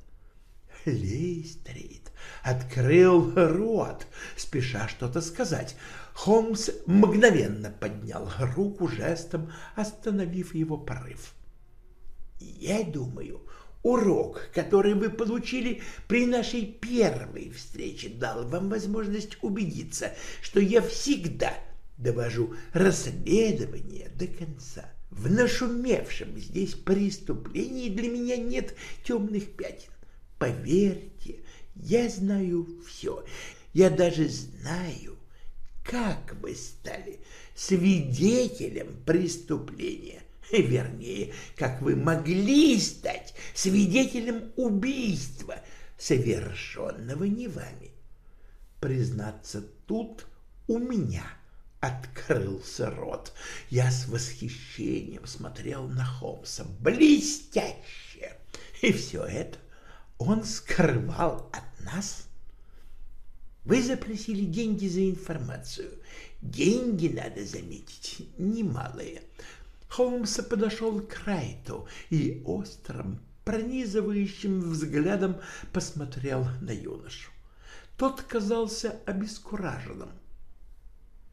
Лейстрит открыл рот, спеша что-то сказать. Холмс мгновенно поднял руку жестом, остановив его порыв. «Я думаю, урок, который вы получили при нашей первой встрече, дал вам возможность убедиться, что я всегда довожу расследование до конца. В нашумевшем здесь преступлении для меня нет темных пятен. Поверьте, я знаю все. Я даже знаю, как вы стали свидетелем преступления. Вернее, как вы могли стать свидетелем убийства, совершенного не вами. Признаться, тут у меня открылся рот. Я с восхищением смотрел на Холмса. Блестяще! И все это он скрывал от нас? Вы запросили деньги за информацию. Деньги, надо заметить, немалые. Холмс подошел к Райту и острым, пронизывающим взглядом посмотрел на юношу. Тот казался обескураженным.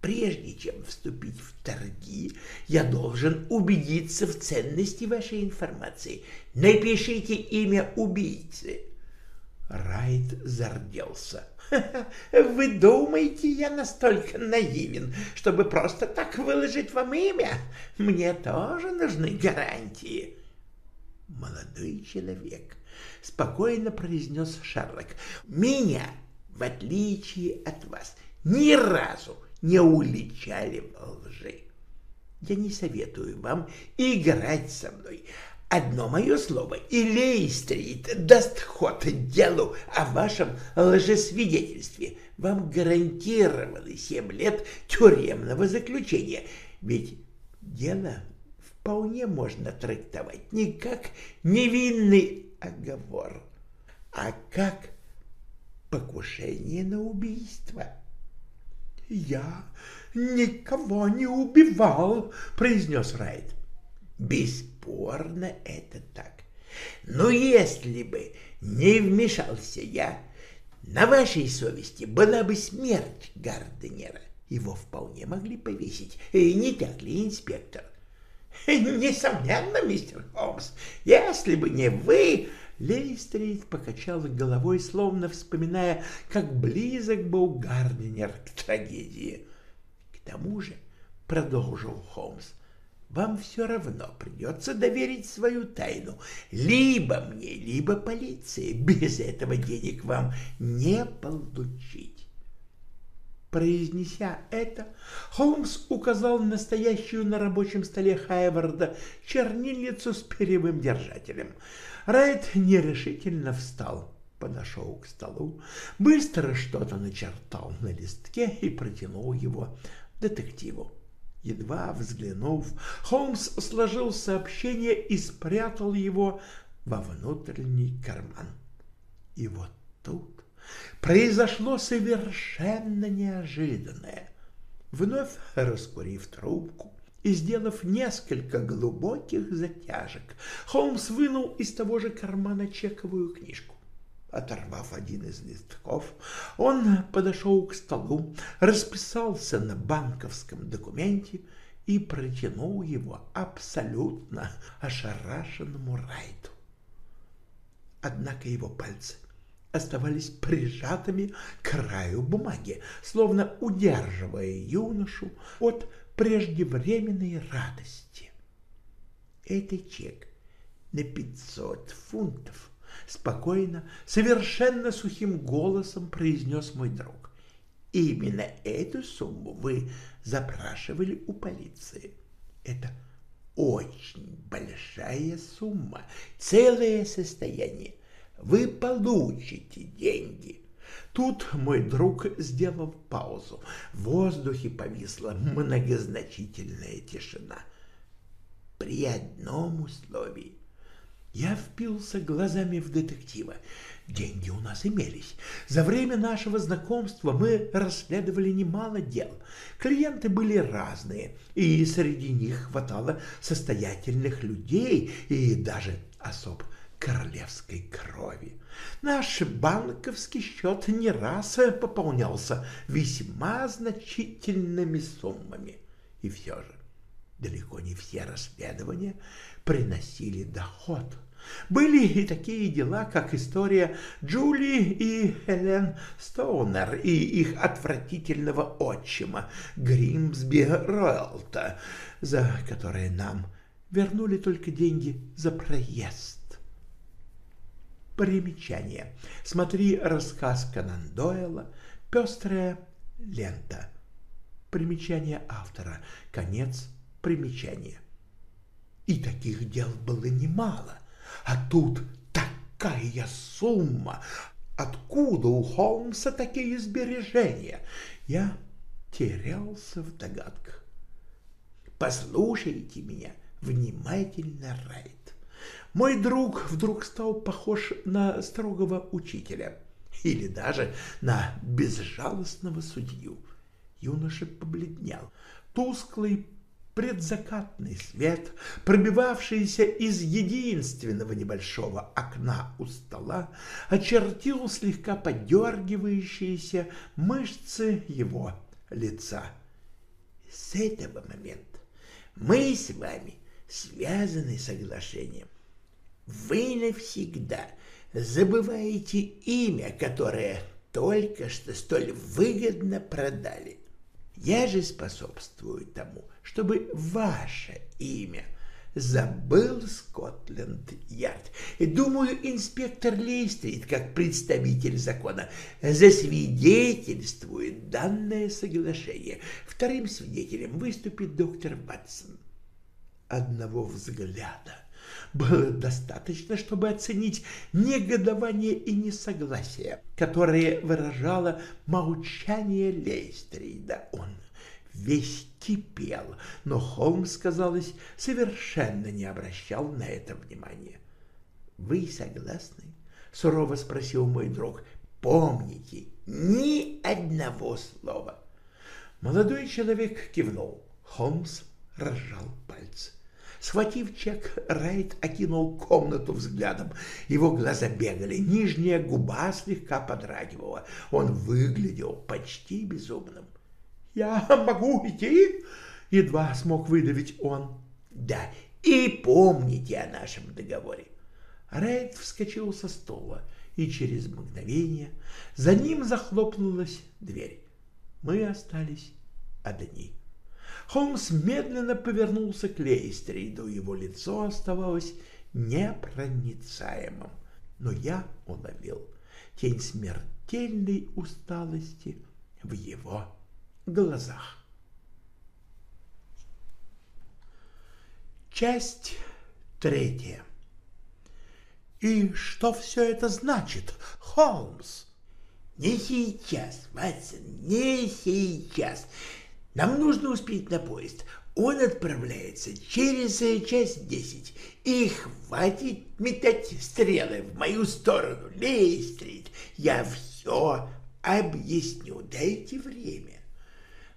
Прежде чем вступить в торги, я должен убедиться в ценности вашей информации. Напишите имя убийцы. Райт зарделся. «Вы думаете, я настолько наивен, чтобы просто так выложить вам имя? Мне тоже нужны гарантии». «Молодой человек», — спокойно произнес Шерлок, — «меня, в отличие от вас, ни разу не уличали в лжи. Я не советую вам играть со мной. Одно мое слово, и Лейстрит даст ход делу о вашем лжесвидетельстве. Вам гарантированы семь лет тюремного заключения, ведь дело вполне можно трактовать не как невинный оговор, А как покушение на убийство? Я никого не убивал, произнес Райт. Бесспорно это так. Но если бы не вмешался я, на вашей совести была бы смерть Гарденера. Его вполне могли повесить. И не так ли, инспектор? Несомненно, мистер Холмс, если бы не вы... Лейстрит покачал головой, словно вспоминая, как близок был Гарденер к трагедии. К тому же, продолжил Холмс, вам все равно придется доверить свою тайну либо мне, либо полиции. Без этого денег вам не получить. Произнеся это, Холмс указал на настоящую на рабочем столе Хайварда чернильницу с перьевым держателем. Райт нерешительно встал, подошел к столу, быстро что-то начертал на листке и протянул его детективу. Едва взглянув, Холмс сложил сообщение и спрятал его во внутренний карман. И вот тут произошло совершенно неожиданное. Вновь раскурив трубку и сделав несколько глубоких затяжек, Холмс вынул из того же кармана чековую книжку. Оторвав один из листков, он подошел к столу, расписался на банковском документе и протянул его абсолютно ошарашенному Райту. Однако его пальцы оставались прижатыми к краю бумаги, словно удерживая юношу от преждевременной радости. Это чек на пятьсот фунтов, спокойно, совершенно сухим голосом произнес мой друг. Именно эту сумму вы запрашивали у полиции. Это очень большая сумма, целое состояние. Вы получите деньги. Тут мой друг сделал паузу. В воздухе повисла многозначительная тишина. При одном условии я впился глазами в детектива. Деньги у нас имелись. За время нашего знакомства мы расследовали немало дел. Клиенты были разные, и среди них хватало состоятельных людей и даже особ королевской крови. Наш банковский счет не раз пополнялся весьма значительными суммами. И все же далеко не все расследования приносили доход. Были и такие дела, как история Джули и Хелен Стоунер и их отвратительного отчима Гримсби Ройлта, за которые нам вернули только деньги за проезд. Примечание. Смотри рассказ Конан Дойла «Пестрая лента». Примечание автора. Конец примечания. И таких дел было немало. А тут такая сумма. Откуда у Холмса такие сбережения? Я терялся в догадках. Послушайте меня внимательно, Райт. Мой друг вдруг стал похож на строгого учителя или даже на безжалостного судью. Юноша побледнел. Тусклый предзакатный свет, пробивавшийся из единственного небольшого окна у стола, очертил слегка подергивающиеся мышцы его лица. С этого момента мы с вами связаны соглашением. Вы навсегда забываете имя, которое только что столь выгодно продали. Я же способствую тому, чтобы ваше имя забыл Скотленд-Ярд. Думаю, инспектор Лейстрит, как представитель закона, засвидетельствует данное соглашение. Вторым свидетелем выступит доктор Ватсон. Одного взгляда было достаточно, чтобы оценить негодование и несогласие, которое выражало молчание Лейстрида. Он весь кипел, но Холмс, казалось, совершенно не обращал на это внимания. «Вы согласны, — сурово спросил мой друг. «Помните, ни одного слова». Молодой человек кивнул. Холмс разжал пальцы. Схватив чек, Райт окинул комнату взглядом. Его глаза бегали, нижняя губа слегка подрагивала. Он выглядел почти безумным. «Я могу идти?» — едва смог выдавить он. «Да, и помните о нашем договоре». Райт вскочил со стула, и через мгновение за ним захлопнулась дверь. Мы остались одни. Холмс медленно повернулся к Лейстриду, его лицо оставалось непроницаемым, но я уловил тень смертельной усталости в его глазах. Часть третья. «И что все это значит, Холмс?» «Не сейчас, Ватсон, не сейчас. Нам нужно успеть на поезд. Он отправляется через э, час десять. И хватит метать стрелы в мою сторону, Лейстрит. Я все объясню. Дайте время.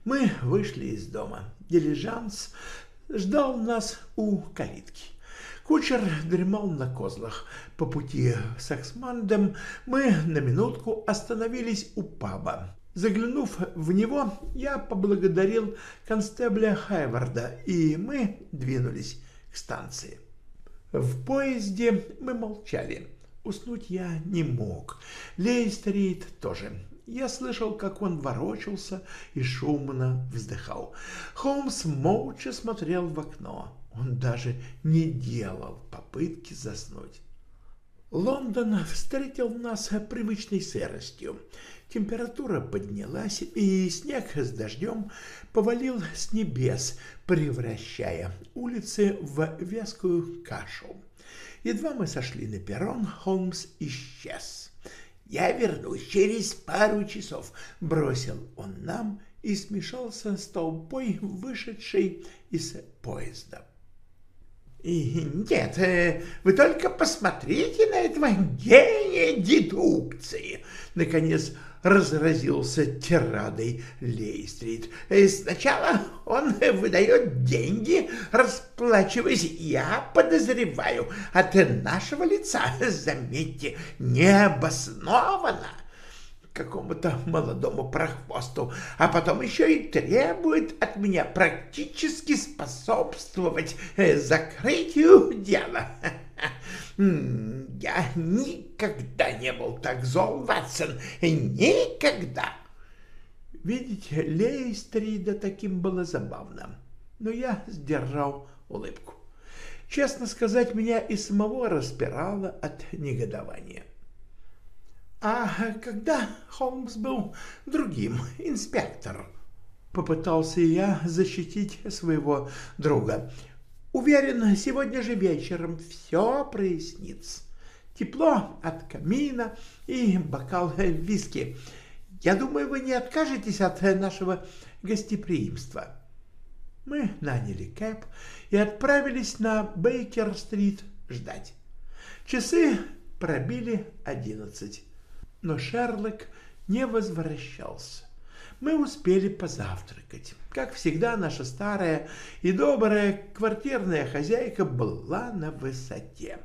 Мы вышли из дома. Дилижанс ждал нас у калитки. Кучер дремал на козлах. По пути с Аксмандом мы на минутку остановились у паба. Заглянув в него, я поблагодарил констебля Хайварда, и мы двинулись к станции. В поезде мы молчали. Уснуть я не мог. Лейстерит тоже. Я слышал, как он ворочался и шумно вздыхал. Холмс молча смотрел в окно. Он даже не делал попытки заснуть. Лондон встретил нас привычной сыростью. Температура поднялась, и снег с дождем повалил с небес, превращая улицы в вязкую кашу. Едва мы сошли на перрон, Холмс исчез. «Я вернусь через пару часов», — бросил он нам и смешался с толпой, вышедшей из поезда. Нет, э, вы только посмотрите на этого гения дедукции. Наконец разразился тирадой Лейстрит. Э, сначала он выдает деньги, расплачиваясь, я подозреваю, от нашего лица, заметьте, необоснованно какому-то молодому прохвосту, а потом еще и требует от меня практически способствовать э, закрытию дела. Я никогда не был так зол, Ватсон, никогда. Видеть Лейстрида таким было забавно, но я сдержал улыбку. Честно сказать, меня и самого распирало от негодования. А когда Холмс был другим, инспектор, попытался я защитить своего друга. Уверен, сегодня же вечером все прояснится. Тепло от камина и бокал виски. Я думаю, вы не откажетесь от нашего гостеприимства. Мы наняли кэп и отправились на Бейкер-стрит ждать. Часы пробили одиннадцать но Шерлок не возвращался. Мы успели позавтракать. Как всегда, наша старая и добрая квартирная хозяйка была на высоте.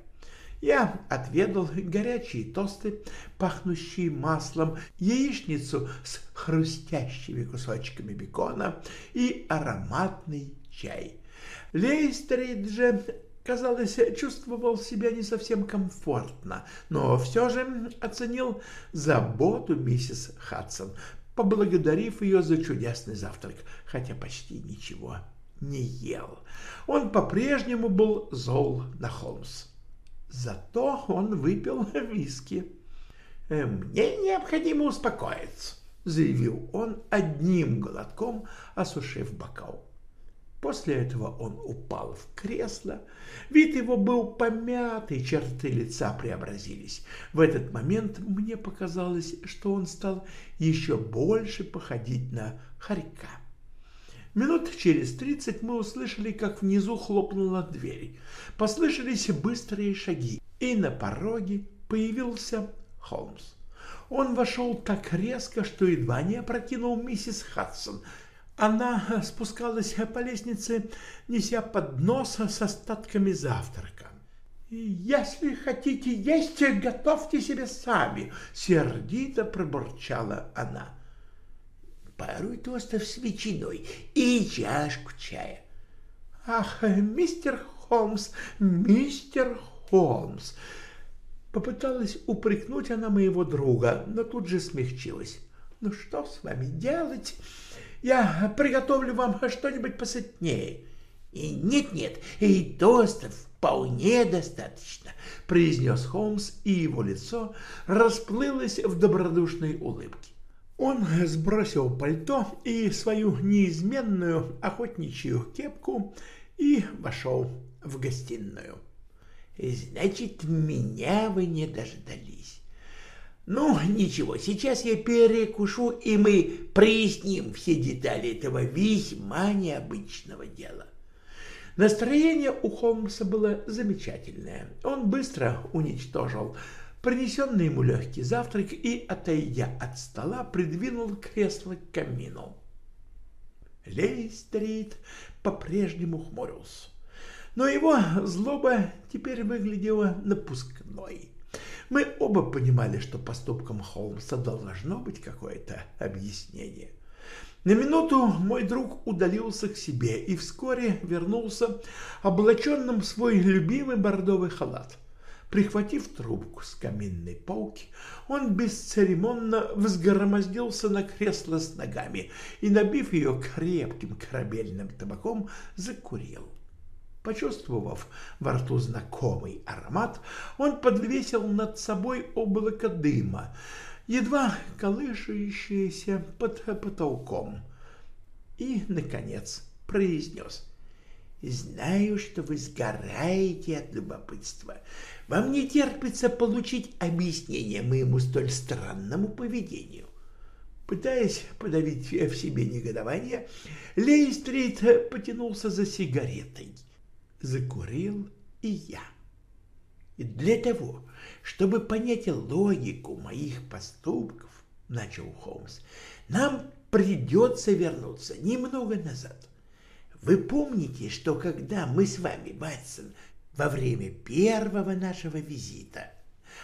Я отведал горячие тосты, пахнущие маслом, яичницу с хрустящими кусочками бекона и ароматный чай. Лейстрид же казалось, чувствовал себя не совсем комфортно, но все же оценил заботу миссис Хадсон, поблагодарив ее за чудесный завтрак, хотя почти ничего не ел. Он по-прежнему был зол на Холмс. Зато он выпил виски. «Э, «Мне необходимо успокоиться», — заявил он одним глотком, осушив бокал. После этого он упал в кресло. Вид его был помятый, черты лица преобразились. В этот момент мне показалось, что он стал еще больше походить на хорька. Минут через тридцать мы услышали, как внизу хлопнула дверь. Послышались быстрые шаги, и на пороге появился Холмс. Он вошел так резко, что едва не опрокинул миссис Хадсон. Она спускалась по лестнице, неся поднос с остатками завтрака. «Если хотите есть, готовьте себе сами», — сердито пробурчала она. «Пару тостов с ветчиной и чашку чая». «Ах, мистер Холмс, мистер Холмс!» Попыталась упрекнуть она моего друга, но тут же смягчилась. «Ну что с вами делать? Я приготовлю вам что-нибудь посытнее». И «Нет-нет, и тостов вполне достаточно», — произнес Холмс, и его лицо расплылось в добродушной улыбке. Он сбросил пальто и свою неизменную охотничью кепку и вошел в гостиную. «Значит, меня вы не дождались. Ну, ничего, сейчас я перекушу, и мы проясним все детали этого весьма необычного дела». Настроение у Холмса было замечательное. Он быстро уничтожил принесенный ему легкий завтрак и, отойдя от стола, придвинул кресло к камину. Лейстрит по-прежнему хмурился, но его злоба теперь выглядела напускной. Мы оба понимали, что поступкам Холмса должно быть какое-то объяснение. На минуту мой друг удалился к себе и вскоре вернулся облаченным в свой любимый бордовый халат. Прихватив трубку с каминной полки, он бесцеремонно взгромоздился на кресло с ногами и, набив ее крепким корабельным табаком, закурил. Почувствовав во рту знакомый аромат, он подвесил над собой облако дыма, едва колышущееся под потолком, и, наконец, произнес. «Знаю, что вы сгораете от любопытства. Вам не терпится получить объяснение моему столь странному поведению». Пытаясь подавить в себе негодование, Лейстрит потянулся за сигаретой. Закурил и я. И для того, чтобы понять логику моих поступков, начал Холмс, нам придется вернуться немного назад. Вы помните, что когда мы с вами, Батсон, во время первого нашего визита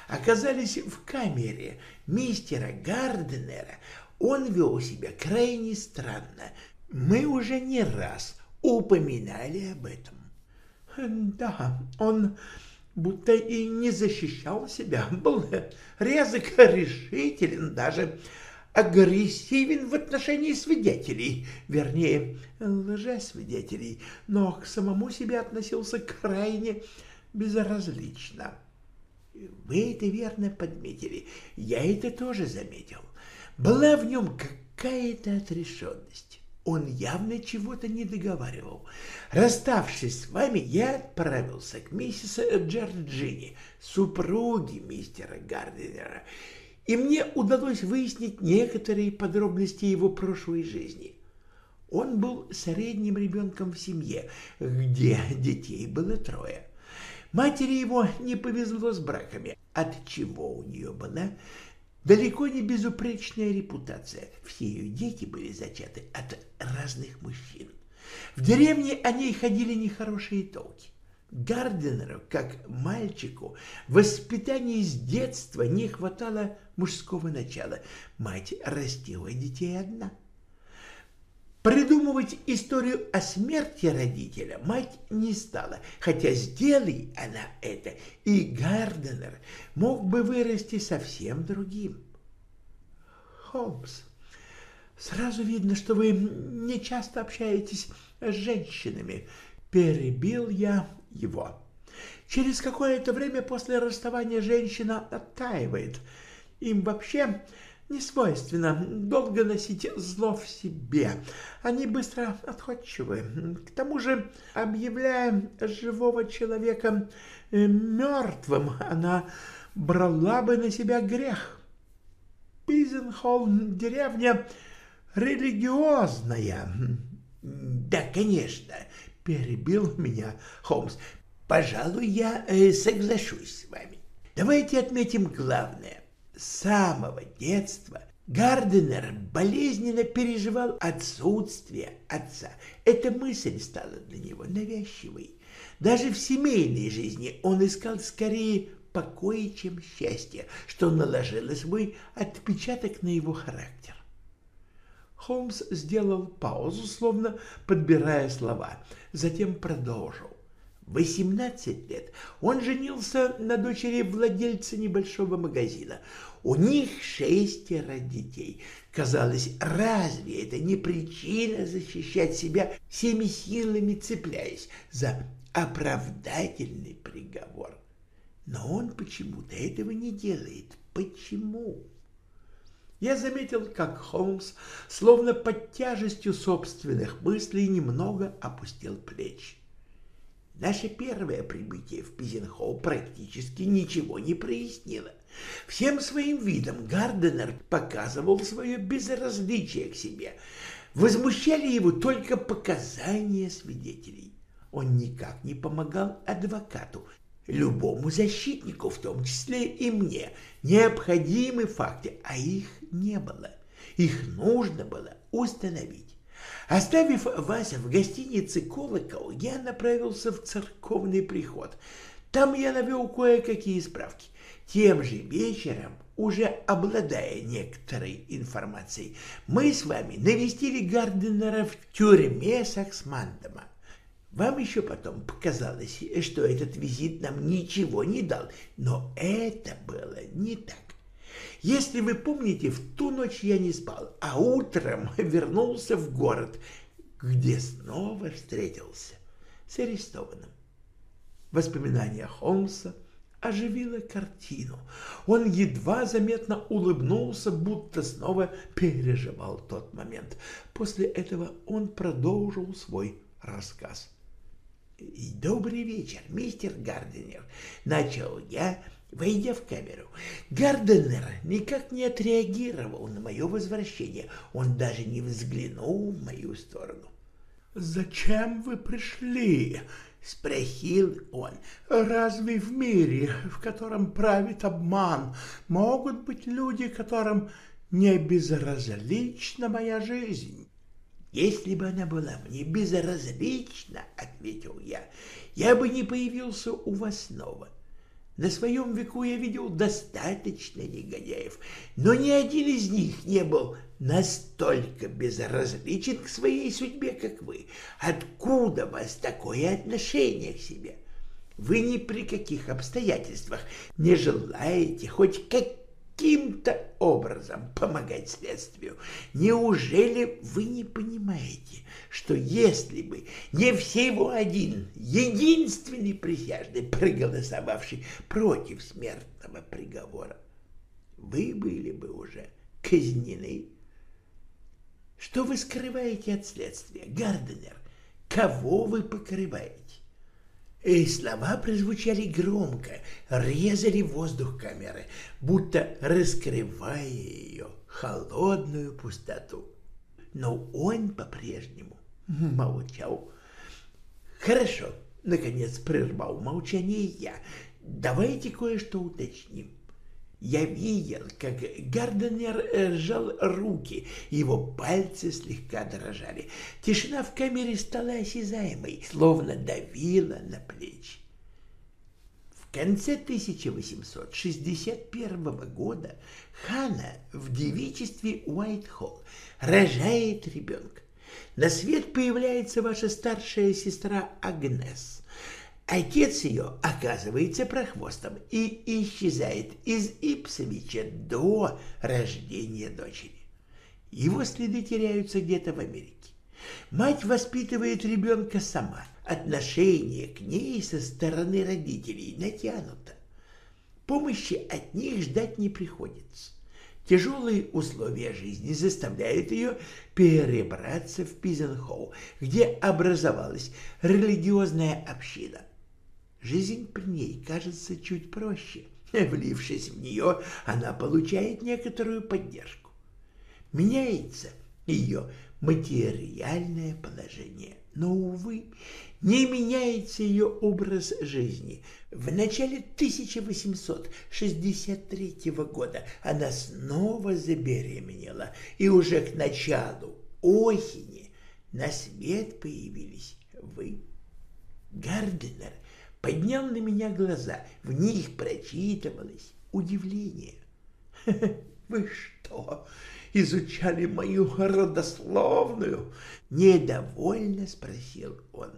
оказались в камере мистера Гарденера, он вел себя крайне странно. Мы уже не раз упоминали об этом. Да, он будто и не защищал себя, был резок, решителен, даже агрессивен в отношении свидетелей, вернее, лжесвидетелей, но к самому себе относился крайне безразлично. Вы это верно подметили, я это тоже заметил. Была в нем какая-то отрешенность. Он явно чего-то не договаривал. Расставшись с вами, я отправился к миссис Джорджини, супруге мистера Гардинера, и мне удалось выяснить некоторые подробности его прошлой жизни. Он был средним ребенком в семье, где детей было трое. Матери его не повезло с браками, от чего у нее была далеко не безупречная репутация. Все ее дети были зачаты от разных мужчин. В деревне о ней ходили нехорошие толки. Гарденеру, как мальчику, в воспитании с детства не хватало мужского начала. Мать растила детей одна. Придумывать историю о смерти родителя мать не стала, хотя сделай она это, и Гарденер мог бы вырасти совсем другим. Холмс, сразу видно, что вы не часто общаетесь с женщинами, перебил я его. Через какое-то время после расставания женщина оттаивает. Им вообще не свойственно долго носить зло в себе. Они быстро отходчивы. К тому же, объявляя живого человека э, мертвым, она брала бы на себя грех. Пизенхолл — деревня религиозная. Да, конечно, перебил меня Холмс. Пожалуй, я э, соглашусь с вами. Давайте отметим главное. Самого детства Гарденер болезненно переживал отсутствие отца. Эта мысль стала для него навязчивой. Даже в семейной жизни он искал скорее покоя, чем счастья, что наложило свой отпечаток на его характер. Холмс сделал паузу, словно подбирая слова, затем продолжил. В 18 лет он женился на дочери владельца небольшого магазина. У них шестеро детей. Казалось, разве это не причина защищать себя всеми силами, цепляясь за оправдательный приговор? Но он почему-то этого не делает. Почему? Я заметил, как Холмс, словно под тяжестью собственных мыслей, немного опустил плечи. Наше первое прибытие в Пизенхоу практически ничего не прояснило. Всем своим видом Гарденер показывал свое безразличие к себе. Возмущали его только показания свидетелей. Он никак не помогал адвокату, любому защитнику, в том числе и мне, необходимы факты, а их не было. Их нужно было установить. Оставив вас в гостинице «Колокол», я направился в церковный приход. Там я навел кое-какие справки. Тем же вечером, уже обладая некоторой информацией, мы с вами навестили Гарденера в тюрьме Саксмандома. Вам еще потом показалось, что этот визит нам ничего не дал, но это было не так. Если вы помните, в ту ночь я не спал, а утром вернулся в город, где снова встретился с арестованным. Воспоминание Холмса оживило картину. Он едва заметно улыбнулся, будто снова переживал тот момент. После этого он продолжил свой рассказ. «Добрый вечер, мистер Гарденер», — начал я, войдя в камеру. Гарденер никак не отреагировал на мое возвращение, он даже не взглянул в мою сторону. «Зачем вы пришли?» — спросил он. «Разве в мире, в котором правит обман, могут быть люди, которым не безразлична моя жизнь?» «Если бы она была мне безразлична, — ответил я, — я бы не появился у вас снова. На своем веку я видел достаточно негодяев, но ни один из них не был настолько безразличен к своей судьбе, как вы. Откуда у вас такое отношение к себе? Вы ни при каких обстоятельствах не желаете хоть как каким-то образом помогать следствию. Неужели вы не понимаете, что если бы не всего один, единственный присяжный, проголосовавший против смертного приговора, вы были бы уже казнены? Что вы скрываете от следствия, Гарденер? Кого вы покрываете? И слова прозвучали громко, резали воздух камеры, будто раскрывая ее холодную пустоту. Но он по-прежнему молчал. «Хорошо», — наконец прервал молчание я, — «давайте кое-что уточним. Я видел, как Гарденер сжал руки, его пальцы слегка дрожали. Тишина в камере стала осязаемой, словно давила на плечи. В конце 1861 года Хана в девичестве Уайтхолл рожает ребенка. На свет появляется ваша старшая сестра Агнес. Отец ее оказывается прохвостом и исчезает из Ипсовича до рождения дочери. Его следы теряются где-то в Америке. Мать воспитывает ребенка сама. Отношение к ней со стороны родителей натянуто. Помощи от них ждать не приходится. Тяжелые условия жизни заставляют ее перебраться в Пизенхоу, где образовалась религиозная община – Жизнь при ней кажется чуть проще. Влившись в нее, она получает некоторую поддержку. Меняется ее материальное положение. Но, увы, не меняется ее образ жизни. В начале 1863 года она снова забеременела, и уже к началу осени на свет появились вы. Гарденер поднял на меня глаза, в них прочитывалось удивление. «Вы что, изучали мою родословную?» — недовольно спросил он.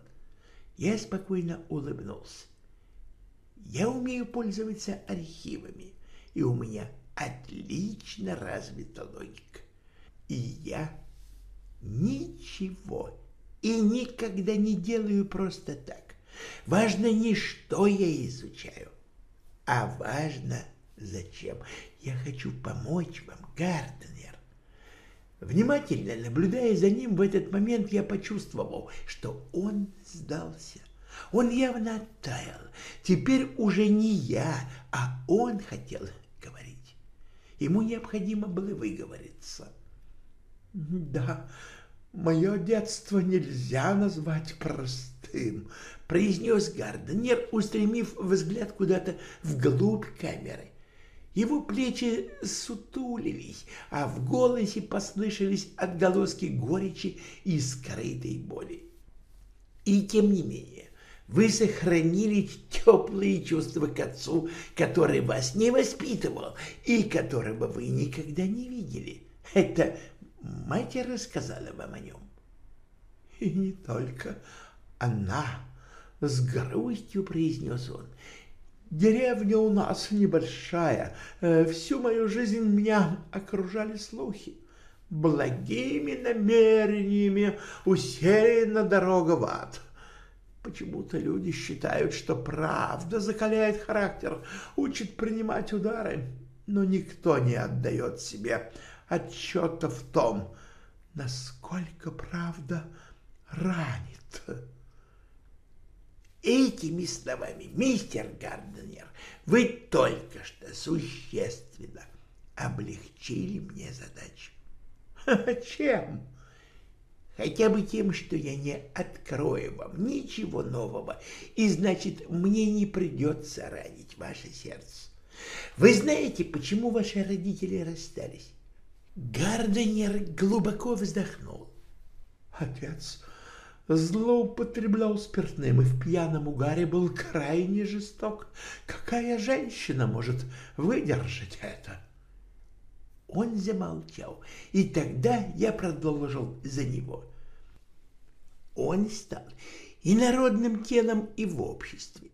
Я спокойно улыбнулся. «Я умею пользоваться архивами, и у меня отлично развита логика. И я ничего и никогда не делаю просто так. Важно не что я изучаю, а важно зачем. Я хочу помочь вам, Гарднер. Внимательно наблюдая за ним в этот момент, я почувствовал, что он сдался. Он явно оттаял. Теперь уже не я, а он хотел говорить. Ему необходимо было выговориться. «Да, мое детство нельзя назвать простым», — произнес Гарднер, устремив взгляд куда-то вглубь камеры. Его плечи сутулились, а в голосе послышались отголоски горечи и скрытой боли. И тем не менее, вы сохранили теплые чувства к отцу, который вас не воспитывал и которого вы никогда не видели. Это мать рассказала вам о нем. И не только она, с грустью произнес он. Деревня у нас небольшая. Э, всю мою жизнь меня окружали слухи. Благими намерениями усеяна дорога в ад. Почему-то люди считают, что правда закаляет характер, учит принимать удары, но никто не отдает себе отчета в том, насколько правда ранит. Этими словами, мистер Гарднер, вы только что существенно облегчили мне задачу. Чем? Хотя бы тем, что я не открою вам ничего нового, и значит, мне не придется ранить ваше сердце. Вы знаете, почему ваши родители расстались? Гарденер глубоко вздохнул. Отец злоупотреблял спиртным и в пьяном угаре был крайне жесток. Какая женщина может выдержать это? Он замолчал, и тогда я продолжил за него. Он стал и народным телом, и в обществе.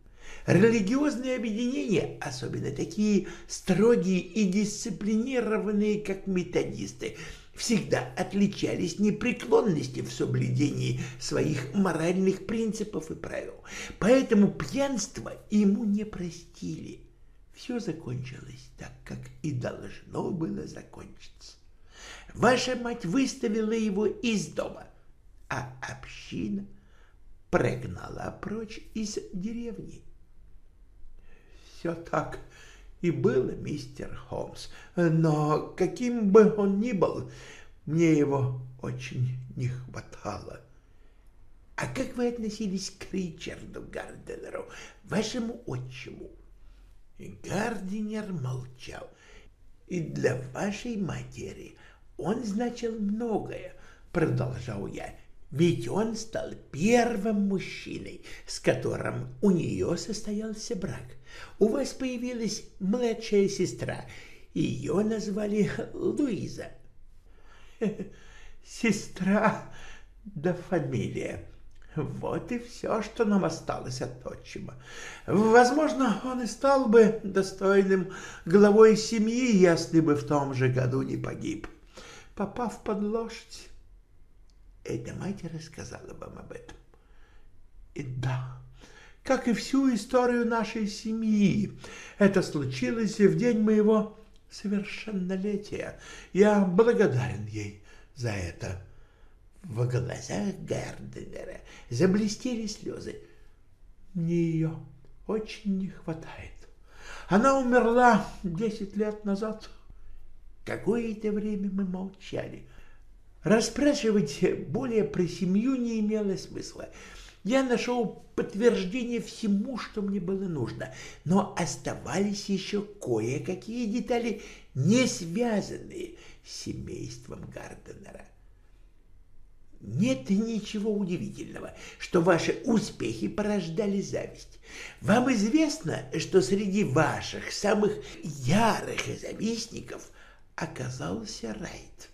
Религиозные объединения, особенно такие строгие и дисциплинированные, как методисты, всегда отличались непреклонностью в соблюдении своих моральных принципов и правил. Поэтому пьянство ему не простили. Все закончилось так, как и должно было закончиться. Ваша мать выставила его из дома, а община прогнала прочь из деревни. Все так и было, мистер Холмс, но каким бы он ни был, мне его очень не хватало. А как вы относились к Ричарду Гарденеру, вашему отчиму? Гардинер молчал. И для вашей матери он значил многое, продолжал я, ведь он стал первым мужчиной, с которым у нее состоялся брак. У вас появилась младшая сестра, ее назвали Луиза. Сестра да фамилия. Вот и все, что нам осталось от отчима. Возможно, он и стал бы достойным главой семьи, если бы в том же году не погиб, попав под лошадь. Эта мать рассказала вам об этом. И да, как и всю историю нашей семьи. Это случилось в день моего совершеннолетия. Я благодарен ей за это. В глазах Гарденера заблестели слезы. Мне ее очень не хватает. Она умерла десять лет назад. Какое-то время мы молчали. Расспрашивать более про семью не имело смысла. Я нашел подтверждение всему, что мне было нужно, но оставались еще кое-какие детали, не связанные с семейством Гарденера. Нет ничего удивительного, что ваши успехи порождали зависть. Вам известно, что среди ваших самых ярых завистников оказался Райт.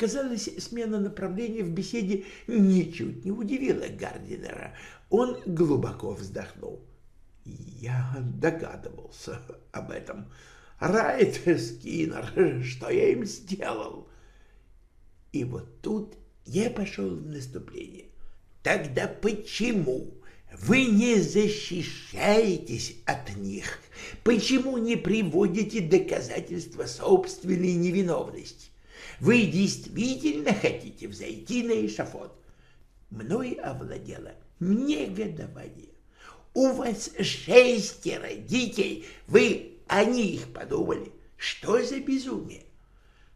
Казалось, смена направления в беседе ничуть не удивила Гардинера. Он глубоко вздохнул. Я догадывался об этом. Райт, Скиннер, что я им сделал? И вот тут я пошел в наступление. Тогда почему вы не защищаетесь от них? Почему не приводите доказательства собственной невиновности? Вы действительно хотите взойти на эшафот? Мной овладело негодование. У вас шестеро детей, вы о них подумали? Что за безумие?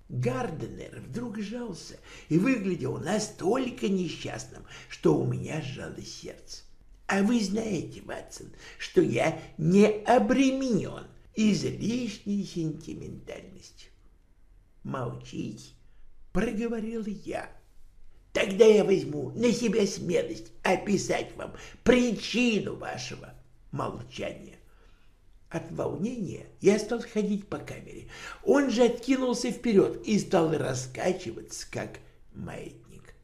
Гарденер вдруг сжался и выглядел настолько несчастным, что у меня сжалось сердце. А вы знаете, Ватсон, что я не обременен излишней сентиментальностью. Молчите, проговорил я. Тогда я возьму на себя смелость описать вам причину вашего молчания. От волнения я стал ходить по камере. Он же откинулся вперед и стал раскачиваться, как маятник.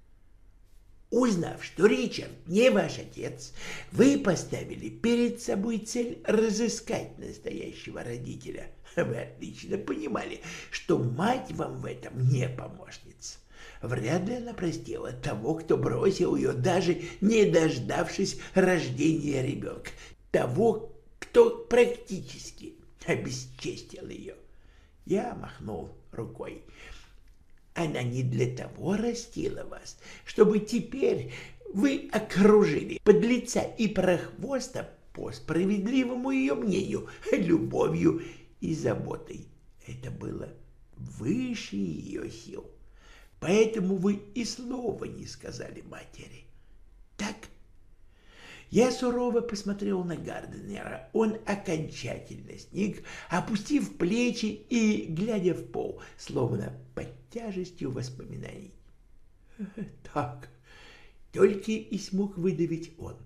Узнав, что Ричард не ваш отец, вы поставили перед собой цель разыскать настоящего родителя. Вы отлично понимали, что мать вам в этом не помощница. Вряд ли она простила того, кто бросил ее, даже не дождавшись рождения ребенка. Того, кто практически обесчестил ее. Я махнул рукой. Она не для того растила вас, чтобы теперь вы окружили подлеца и прохвоста по справедливому ее мнению, любовью и заботой. Это было выше ее сил. Поэтому вы и слова не сказали матери. Так я сурово посмотрел на Гарденера. Он окончательно сник, опустив плечи и глядя в пол, словно под тяжестью воспоминаний. «Так, только и смог выдавить он.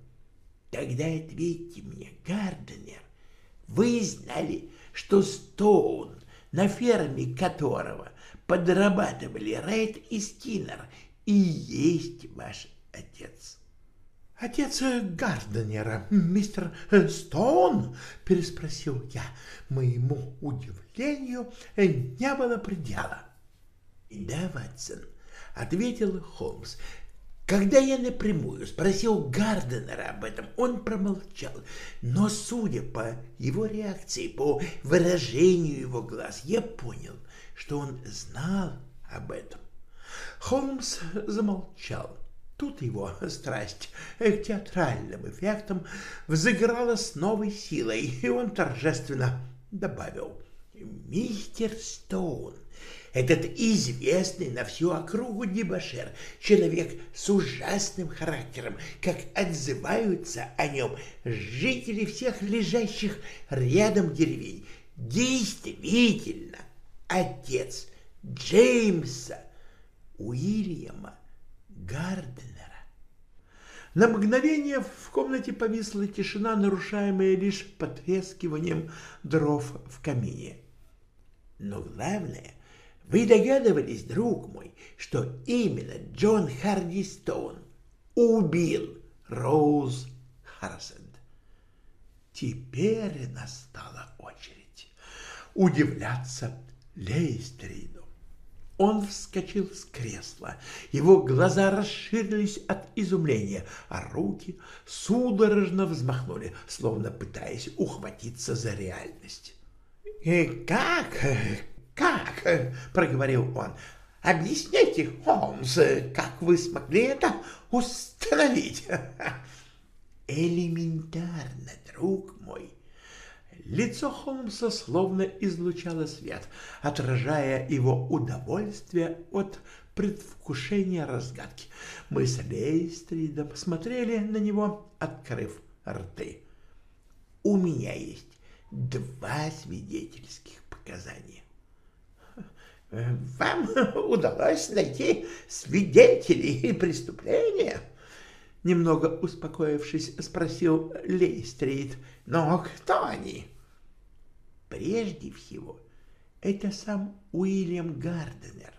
Тогда ответьте мне, Гарденер, вы знали, что Стоун, на ферме которого подрабатывали Райт и Скиннер, и есть ваш отец?» «Отец Гарденера, мистер Стоун?» — переспросил я. Моему удивлению не было предела. «Да, Ватсон», — ответил Холмс. Когда я напрямую спросил Гарденера об этом, он промолчал, но, судя по его реакции, по выражению его глаз, я понял, что он знал об этом. Холмс замолчал. Тут его страсть к театральным эффектам взыграла с новой силой, и он торжественно добавил «Мистер Стоун, этот известный на всю округу дебошер, человек с ужасным характером, как отзываются о нем жители всех лежащих рядом деревень, действительно отец Джеймса Уильяма Гарденера. На мгновение в комнате повисла тишина, нарушаемая лишь потрескиванием дров в камине. Но главное, вы догадывались, друг мой, что именно Джон Харди Стоун убил Роуз Харсенд. Теперь настала очередь удивляться Лейстриду. Он вскочил с кресла, его глаза расширились от изумления, а руки судорожно взмахнули, словно пытаясь ухватиться за реальность. «Э, «Как? Как?» — проговорил он. «Объясняйте, Холмс, как вы смогли это установить?» «Элементарно, друг мой. Лицо Холмса словно излучало свет, отражая его удовольствие от предвкушения разгадки. Мы с Лейстридом смотрели на него, открыв рты. «У меня есть два свидетельских показания». «Вам удалось найти свидетелей преступления?» Немного успокоившись, спросил Лейстрид. «Но кто они?» Прежде всего, это сам Уильям Гарденер.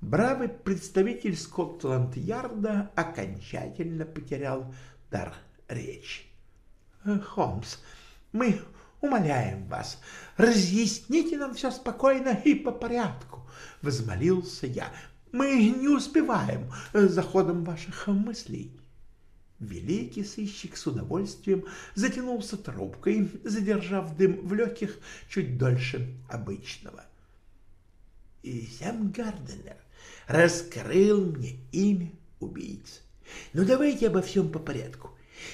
Бравый представитель Скотланд-Ярда окончательно потерял дар речи. Э, «Холмс, мы умоляем вас, разъясните нам все спокойно и по порядку», — возмолился я. «Мы не успеваем за ходом ваших мыслей». Великий сыщик с удовольствием затянулся трубкой, задержав дым в легких чуть дольше обычного. И сам Гарденер раскрыл мне имя убийцы. Но ну, давайте обо всем по порядку.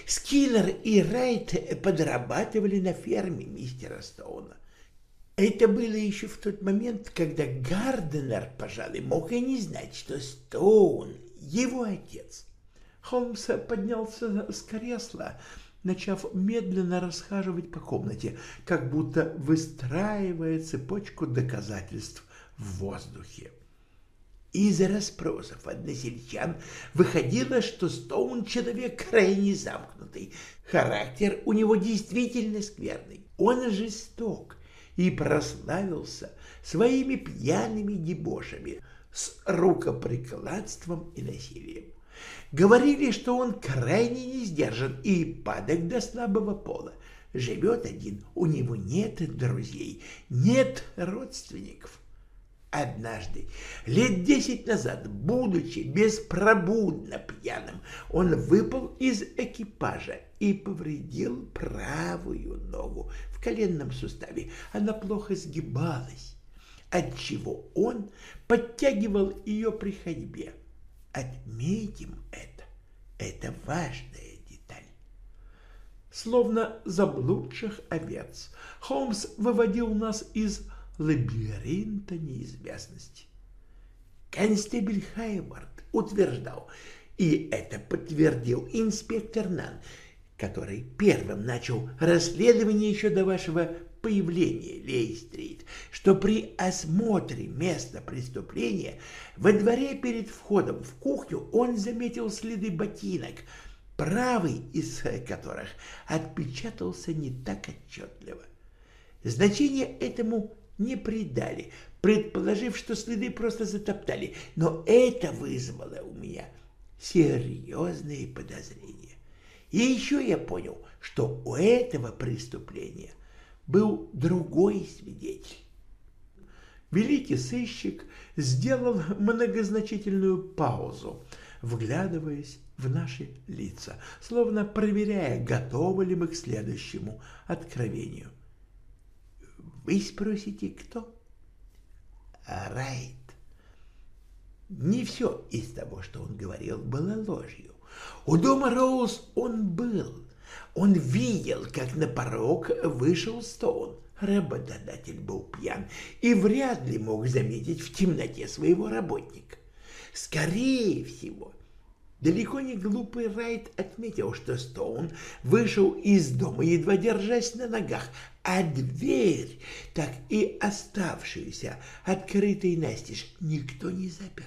Скиннер и Райт подрабатывали на ферме мистера Стоуна. Это было еще в тот момент, когда Гарденер, пожалуй, мог и не знать, что Стоун — его отец. Холмс поднялся с кресла, начав медленно расхаживать по комнате, как будто выстраивая цепочку доказательств в воздухе. Из расспросов односельчан выходило, что Стоун человек крайне замкнутый. Характер у него действительно скверный. Он жесток и прославился своими пьяными дебошами с рукоприкладством и насилием. Говорили, что он крайне не сдержан и падок до слабого пола. Живет один, у него нет друзей, нет родственников. Однажды, лет десять назад, будучи беспробудно пьяным, он выпал из экипажа и повредил правую ногу в коленном суставе. Она плохо сгибалась, отчего он подтягивал ее при ходьбе. Отметим это. Это важная деталь. Словно заблудших овец, Холмс выводил нас из лабиринта неизвестности. Констебель Хайвард утверждал, и это подтвердил инспектор Нан, который первым начал расследование еще до вашего появления Лейстрит, что при осмотре места преступления во дворе перед входом в кухню он заметил следы ботинок, правый из которых отпечатался не так отчетливо. Значение этому не придали, предположив, что следы просто затоптали, но это вызвало у меня серьезные подозрения. И еще я понял, что у этого преступления – был другой свидетель. Великий сыщик сделал многозначительную паузу, вглядываясь в наши лица, словно проверяя, готовы ли мы к следующему откровению. Вы спросите, кто? Райт. Не все из того, что он говорил, было ложью. У дома Роуз он был, он видел, как на порог вышел Стоун. Работодатель был пьян и вряд ли мог заметить в темноте своего работника. Скорее всего, далеко не глупый Райт отметил, что Стоун вышел из дома, едва держась на ногах, а дверь, так и оставшуюся открытой настежь, никто не запер.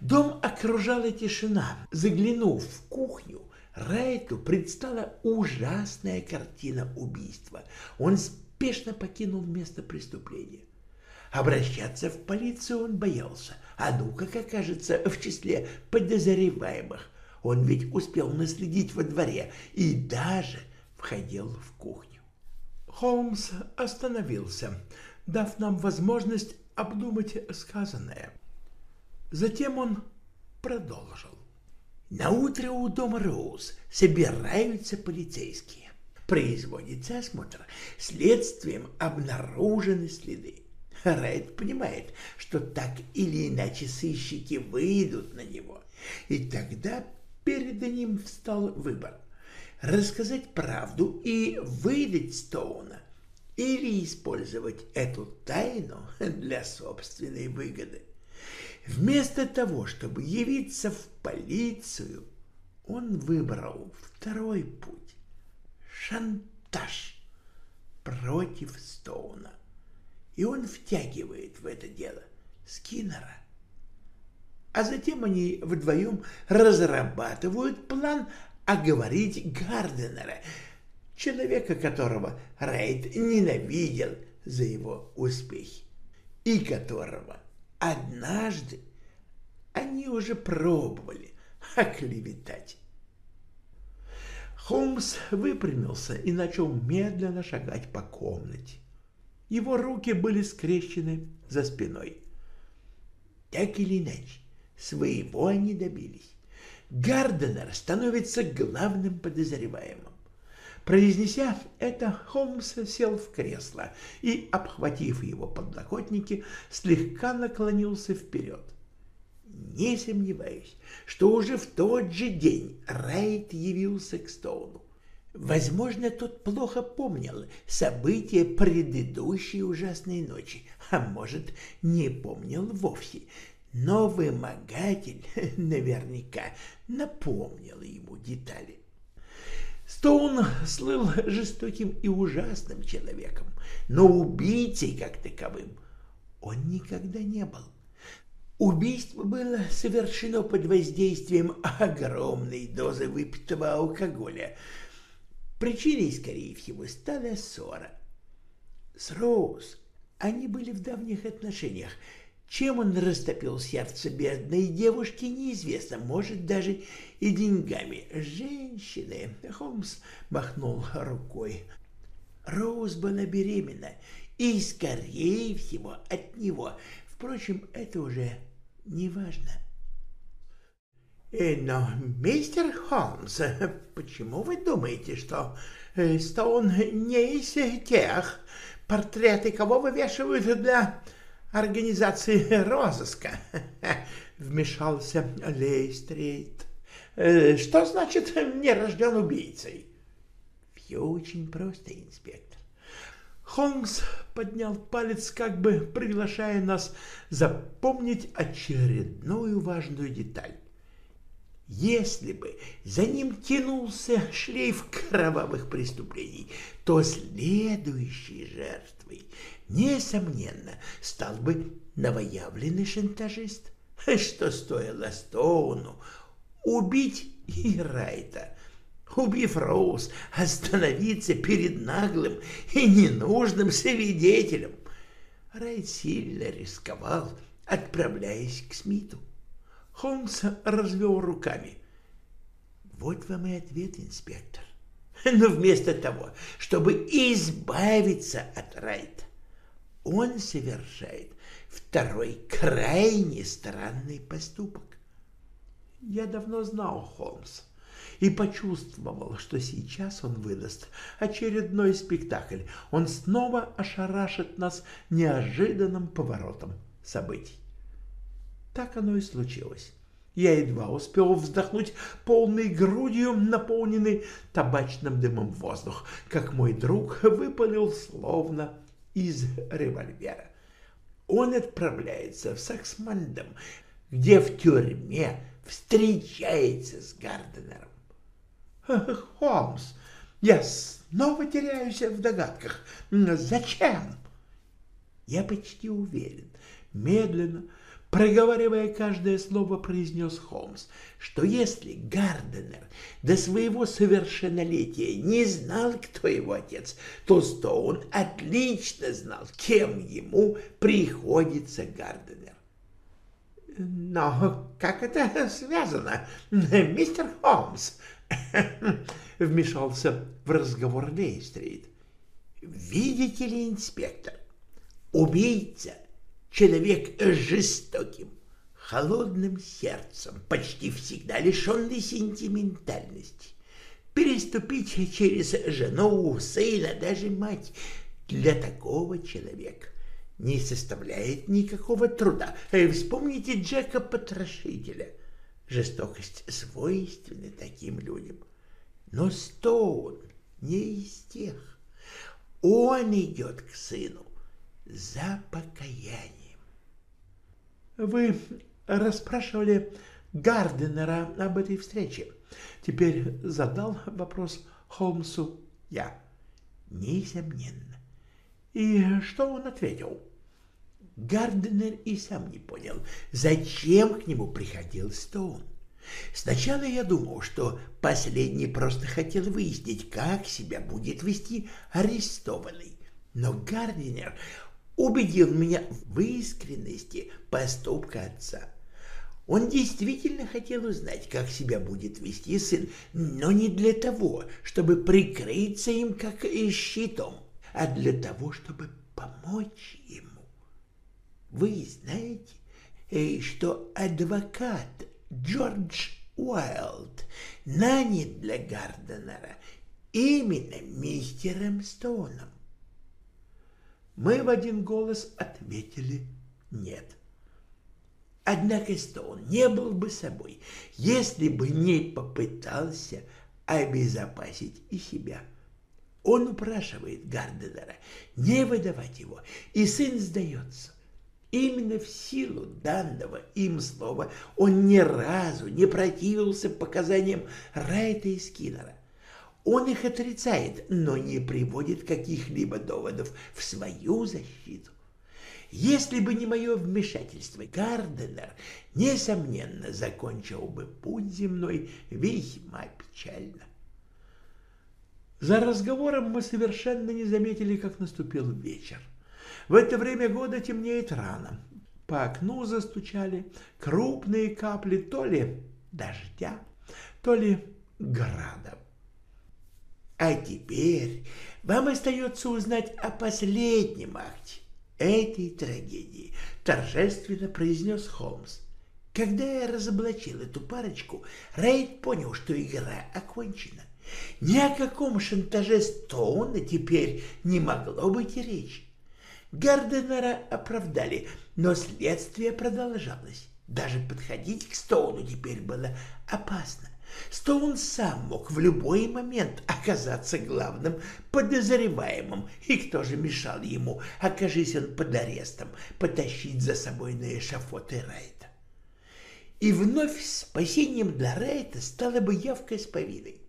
Дом окружала тишина. Заглянув в кухню, Райту предстала ужасная картина убийства. Он спешно покинул место преступления. Обращаться в полицию он боялся, а ну как окажется в числе подозреваемых. Он ведь успел наследить во дворе и даже входил в кухню. Холмс остановился, дав нам возможность обдумать сказанное. Затем он продолжил. На утро у дома Роуз собираются полицейские. Производится осмотр. Следствием обнаружены следы. Райт понимает, что так или иначе сыщики выйдут на него. И тогда перед ним встал выбор. Рассказать правду и выдать Стоуна, или использовать эту тайну для собственной выгоды. Вместо того, чтобы явиться в полицию, он выбрал второй путь — шантаж против Стоуна. И он втягивает в это дело Скиннера. А затем они вдвоем разрабатывают план оговорить Гарденера, человека которого Рейд ненавидел за его успехи, и которого однажды они уже пробовали оклеветать. Холмс выпрямился и начал медленно шагать по комнате. Его руки были скрещены за спиной. Так или иначе, своего они добились. Гарденер становится главным подозреваемым. Произнеся это, Холмс сел в кресло и, обхватив его подлокотники, слегка наклонился вперед. Не сомневаюсь, что уже в тот же день Райт явился к Стоуну. Возможно, тот плохо помнил события предыдущей ужасной ночи, а может, не помнил вовсе. Но вымогатель наверняка напомнил ему детали. Стоун слыл жестоким и ужасным человеком, но убийцей как таковым он никогда не был. Убийство было совершено под воздействием огромной дозы выпитого алкоголя. Причиной, скорее всего, стала ссора. С Роуз они были в давних отношениях, чем он растопил сердце бедной девушки, неизвестно, может, даже и деньгами. Женщины, Холмс махнул рукой. Роуз была беременна, и, скорее всего, от него. Впрочем, это уже не важно. Э, но, мистер Холмс, почему вы думаете, что э, Стоун не из тех, портреты кого вывешивают для организации розыска, вмешался Лейстрейд. Э, что значит «не рожден убийцей»? Все очень просто, инспектор. Холмс поднял палец, как бы приглашая нас запомнить очередную важную деталь. Если бы за ним тянулся шлейф кровавых преступлений, то следующей жертвой несомненно, стал бы новоявленный шантажист. Что стоило Стоуну убить и Райта, убив Роуз, остановиться перед наглым и ненужным свидетелем. Райт сильно рисковал, отправляясь к Смиту. Холмс развел руками. Вот вам и ответ, инспектор. Но вместо того, чтобы избавиться от Райта, он совершает второй крайне странный поступок. Я давно знал Холмс и почувствовал, что сейчас он выдаст очередной спектакль. Он снова ошарашит нас неожиданным поворотом событий. Так оно и случилось. Я едва успел вздохнуть полной грудью, наполненный табачным дымом воздух, как мой друг выпалил словно из револьвера. Он отправляется в Саксмандом, где в тюрьме встречается с Гарденером. Холмс, я снова теряюсь в догадках. Зачем? Я почти уверен. Медленно, проговаривая каждое слово, произнес Холмс, что если Гарденер до своего совершеннолетия не знал, кто его отец, то Стоун отлично знал, кем ему приходится Гарденер. «Но как это связано, мистер Холмс?» — вмешался в разговор Лейстрит. «Видите ли, инспектор, убийца — человек жестоким, холодным сердцем, почти всегда лишенный сентиментальности. Переступить через жену, сына, даже мать для такого человека не составляет никакого труда. Вспомните Джека Потрошителя. Жестокость свойственна таким людям. Но Стоун не из тех. Он идет к сыну за покаянием. Вы расспрашивали Гарденера об этой встрече. Теперь задал вопрос Холмсу я. Несомненно. И что он ответил? Гарденер и сам не понял, зачем к нему приходил Стоун. Сначала я думал, что последний просто хотел выяснить, как себя будет вести арестованный. Но Гардинер убедил меня в искренности поступка отца. Он действительно хотел узнать, как себя будет вести сын, но не для того, чтобы прикрыться им как щитом, а для того, чтобы помочь ему. Вы знаете, э, что адвокат Джордж Уайлд нанят для Гарденера именно мистером Стоуном. Мы в один голос ответили «нет». Однако Стоун не был бы собой, если бы не попытался обезопасить и себя. Он упрашивает Гарденера не выдавать его, и сын сдается. Именно в силу данного им слова он ни разу не противился показаниям Райта и Скиннера. Он их отрицает, но не приводит каких-либо доводов в свою защиту. Если бы не мое вмешательство, Гарденер, несомненно, закончил бы путь земной весьма печально. За разговором мы совершенно не заметили, как наступил вечер. В это время года темнеет рано. По окну застучали крупные капли то ли дождя, то ли града. А теперь вам остается узнать о последнем акте этой трагедии, торжественно произнес Холмс. Когда я разоблачил эту парочку, Рейд понял, что игра окончена. Ни о каком шантаже Стоуна теперь не могло быть и речи. Гарденера оправдали, но следствие продолжалось. Даже подходить к Стоуну теперь было опасно. Стоун сам мог в любой момент оказаться главным подозреваемым, и кто же мешал ему, окажись он под арестом, потащить за собой на эшафот и Райта. И вновь спасением для Райта стала бы явка с повидой.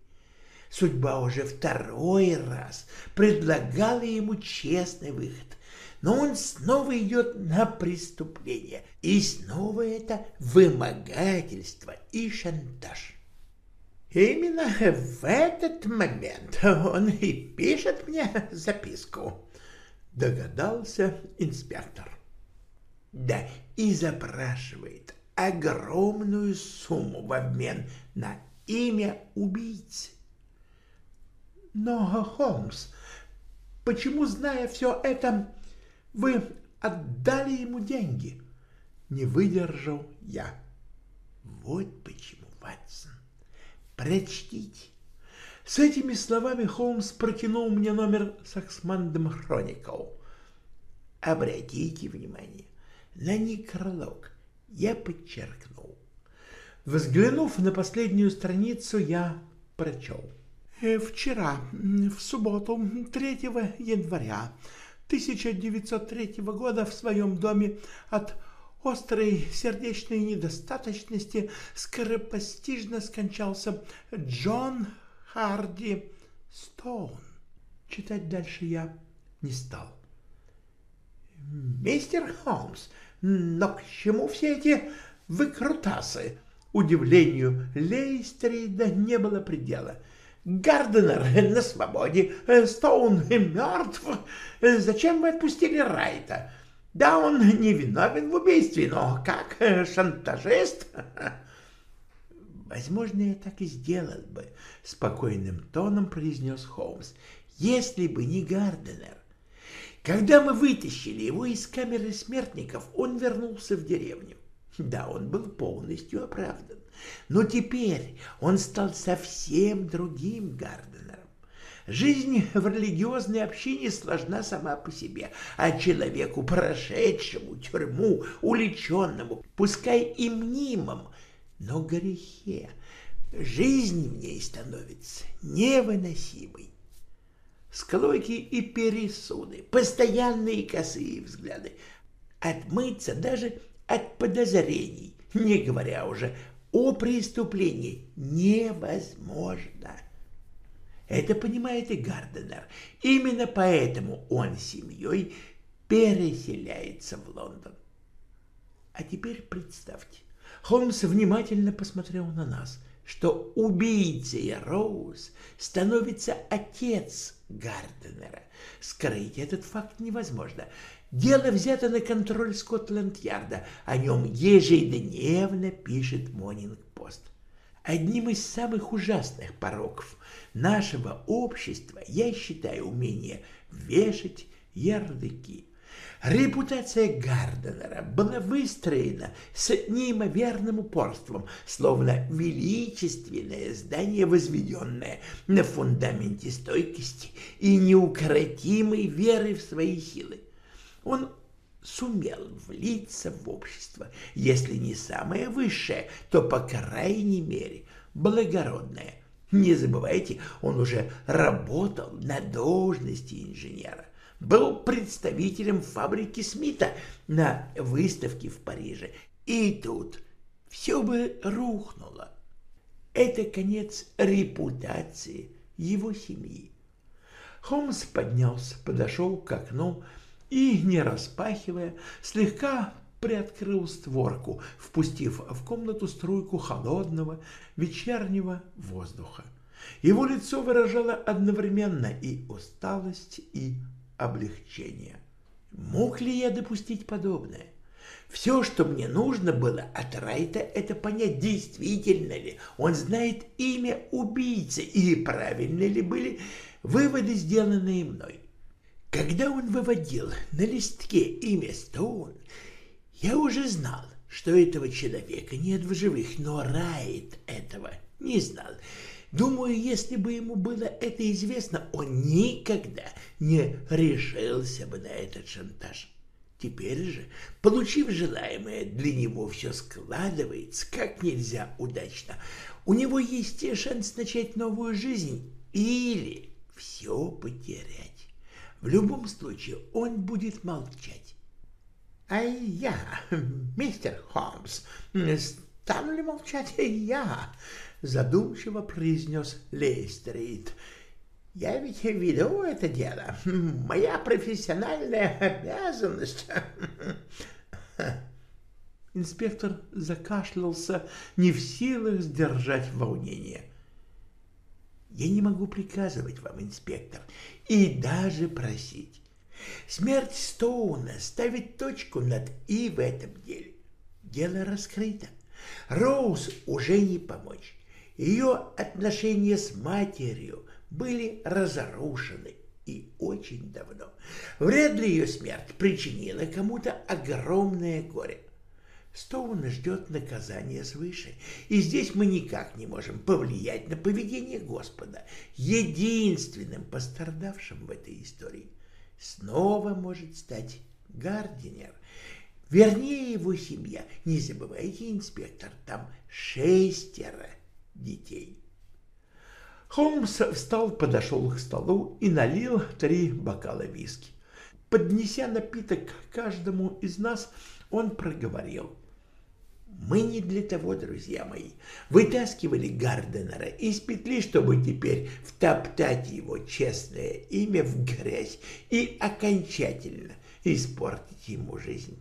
Судьба уже второй раз предлагала ему честный выход, но он снова идет на преступление, и снова это вымогательство и шантаж. Именно в этот момент он и пишет мне записку, догадался инспектор. Да, и запрашивает огромную сумму в обмен на имя убийцы. Но, Холмс, почему, зная все это, вы отдали ему деньги. Не выдержал я. Вот почему. Прочтите. С этими словами Холмс протянул мне номер Саксмандем Хроникл. Обратите внимание на некролог. Я подчеркнул. Взглянув на последнюю страницу, я прочел. «Э, вчера, в субботу, 3 января, 1903 года в своем доме от острой сердечной недостаточности скоропостижно скончался Джон Харди Стоун. Читать дальше я не стал. «Мистер Холмс, но к чему все эти выкрутасы?» Удивлению Лейстрида не было предела — Гарденер на свободе, Стоун мертв. Зачем вы отпустили Райта? Да, он не виновен в убийстве, но как шантажист? Возможно, я так и сделал бы, спокойным тоном произнес Холмс, если бы не Гарденер. Когда мы вытащили его из камеры смертников, он вернулся в деревню. Да, он был полностью оправдан. Но теперь он стал совсем другим Гарденером. Жизнь в религиозной общине сложна сама по себе, а человеку, прошедшему тюрьму, уличенному, пускай и мнимом, но грехе, жизнь в ней становится невыносимой. Склоки и пересуды, постоянные косые взгляды. Отмыться даже от подозрений, не говоря уже о преступлении, невозможно. Это понимает и Гарденер. Именно поэтому он с семьей переселяется в Лондон. А теперь представьте, Холмс внимательно посмотрел на нас, что убийцей Роуз становится отец Гарденера. Скрыть этот факт невозможно. Дело взято на контроль Скотланд-Ярда. О нем ежедневно пишет Монинг-Пост. Одним из самых ужасных пороков нашего общества я считаю умение вешать ярлыки. Репутация Гарденера была выстроена с неимоверным упорством, словно величественное здание, возведенное на фундаменте стойкости и неукротимой веры в свои силы. Он сумел влиться в общество, если не самое высшее, то, по крайней мере, благородное. Не забывайте, он уже работал на должности инженера был представителем фабрики Смита на выставке в Париже. И тут все бы рухнуло. Это конец репутации его семьи. Холмс поднялся, подошел к окну и, не распахивая, слегка приоткрыл створку, впустив в комнату струйку холодного вечернего воздуха. Его лицо выражало одновременно и усталость, и облегчения. Мог ли я допустить подобное? Все, что мне нужно было от Райта, это понять, действительно ли он знает имя убийцы и правильно ли были выводы, сделанные мной. Когда он выводил на листке имя Стоун, я уже знал, что этого человека нет в живых, но Райт этого не знал. Думаю, если бы ему было это известно, он никогда не решился бы на этот шантаж. Теперь же, получив желаемое, для него все складывается как нельзя удачно. У него есть шанс начать новую жизнь или все потерять. В любом случае он будет молчать. — А я, мистер Холмс, стану ли молчать я? задумчиво произнес Лейстрит. Я ведь веду это дело. Моя профессиональная обязанность. Инспектор закашлялся, не в силах сдержать волнение. Я не могу приказывать вам, инспектор, и даже просить. Смерть Стоуна ставит точку над «и» в этом деле. Дело раскрыто. Роуз уже не помочь. Ее отношения с матерью были разрушены и очень давно. Вряд ли ее смерть причинила кому-то огромное горе. Стоуна ждет наказания свыше, и здесь мы никак не можем повлиять на поведение Господа, единственным пострадавшим в этой истории. Снова может стать Гардинер, вернее его семья. Не забывайте, инспектор, там шестеро детей. Холмс встал, подошел к столу и налил три бокала виски. Поднеся напиток каждому из нас, он проговорил. «Мы не для того, друзья мои, вытаскивали Гарденера из петли, чтобы теперь втоптать его честное имя в грязь и окончательно испортить ему жизнь».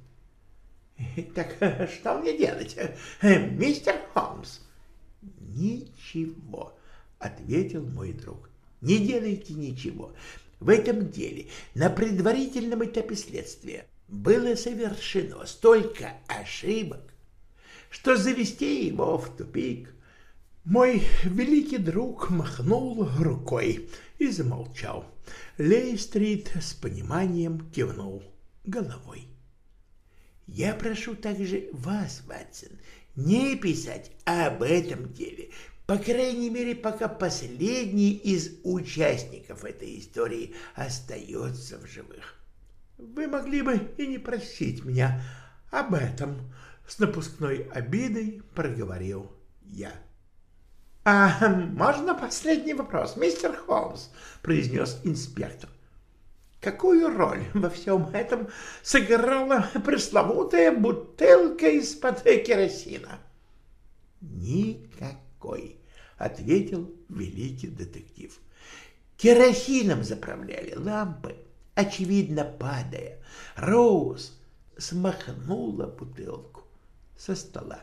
«Так что мне делать, мистер Холмс?» «Ничего», — ответил мой друг. «Не делайте ничего. В этом деле на предварительном этапе следствия было совершено столько ошибок, что завести его в тупик. Мой великий друг махнул рукой и замолчал. Лейстрит с пониманием кивнул головой. Я прошу также вас, Ватсон, не писать об этом деле, по крайней мере, пока последний из участников этой истории остается в живых. Вы могли бы и не просить меня об этом, с напускной обидой проговорил я. «А можно последний вопрос, мистер Холмс?» — произнес инспектор. «Какую роль во всем этом сыграла пресловутая бутылка из-под керосина?» «Никакой», — ответил великий детектив. «Керосином заправляли лампы, очевидно падая. Роуз смахнула бутылку со стола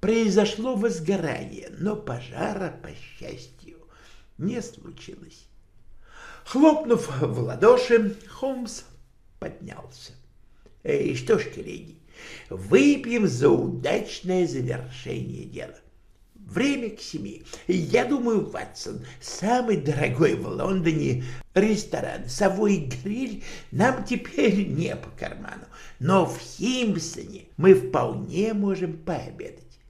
произошло возгорание, но пожара, по счастью, не случилось. Хлопнув в ладоши, Холмс поднялся. «Эй, что ж, коллеги, выпьем за удачное завершение дела. Время к семи. Я думаю, Ватсон, самый дорогой в Лондоне ресторан «Совой гриль» нам теперь не по карману, но в Химпсоне мы вполне можем пообедать.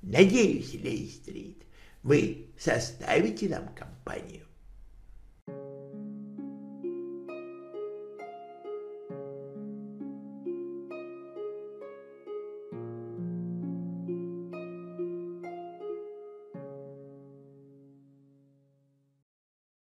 Надеюсь, Лейстрит, вы составите нам компанию.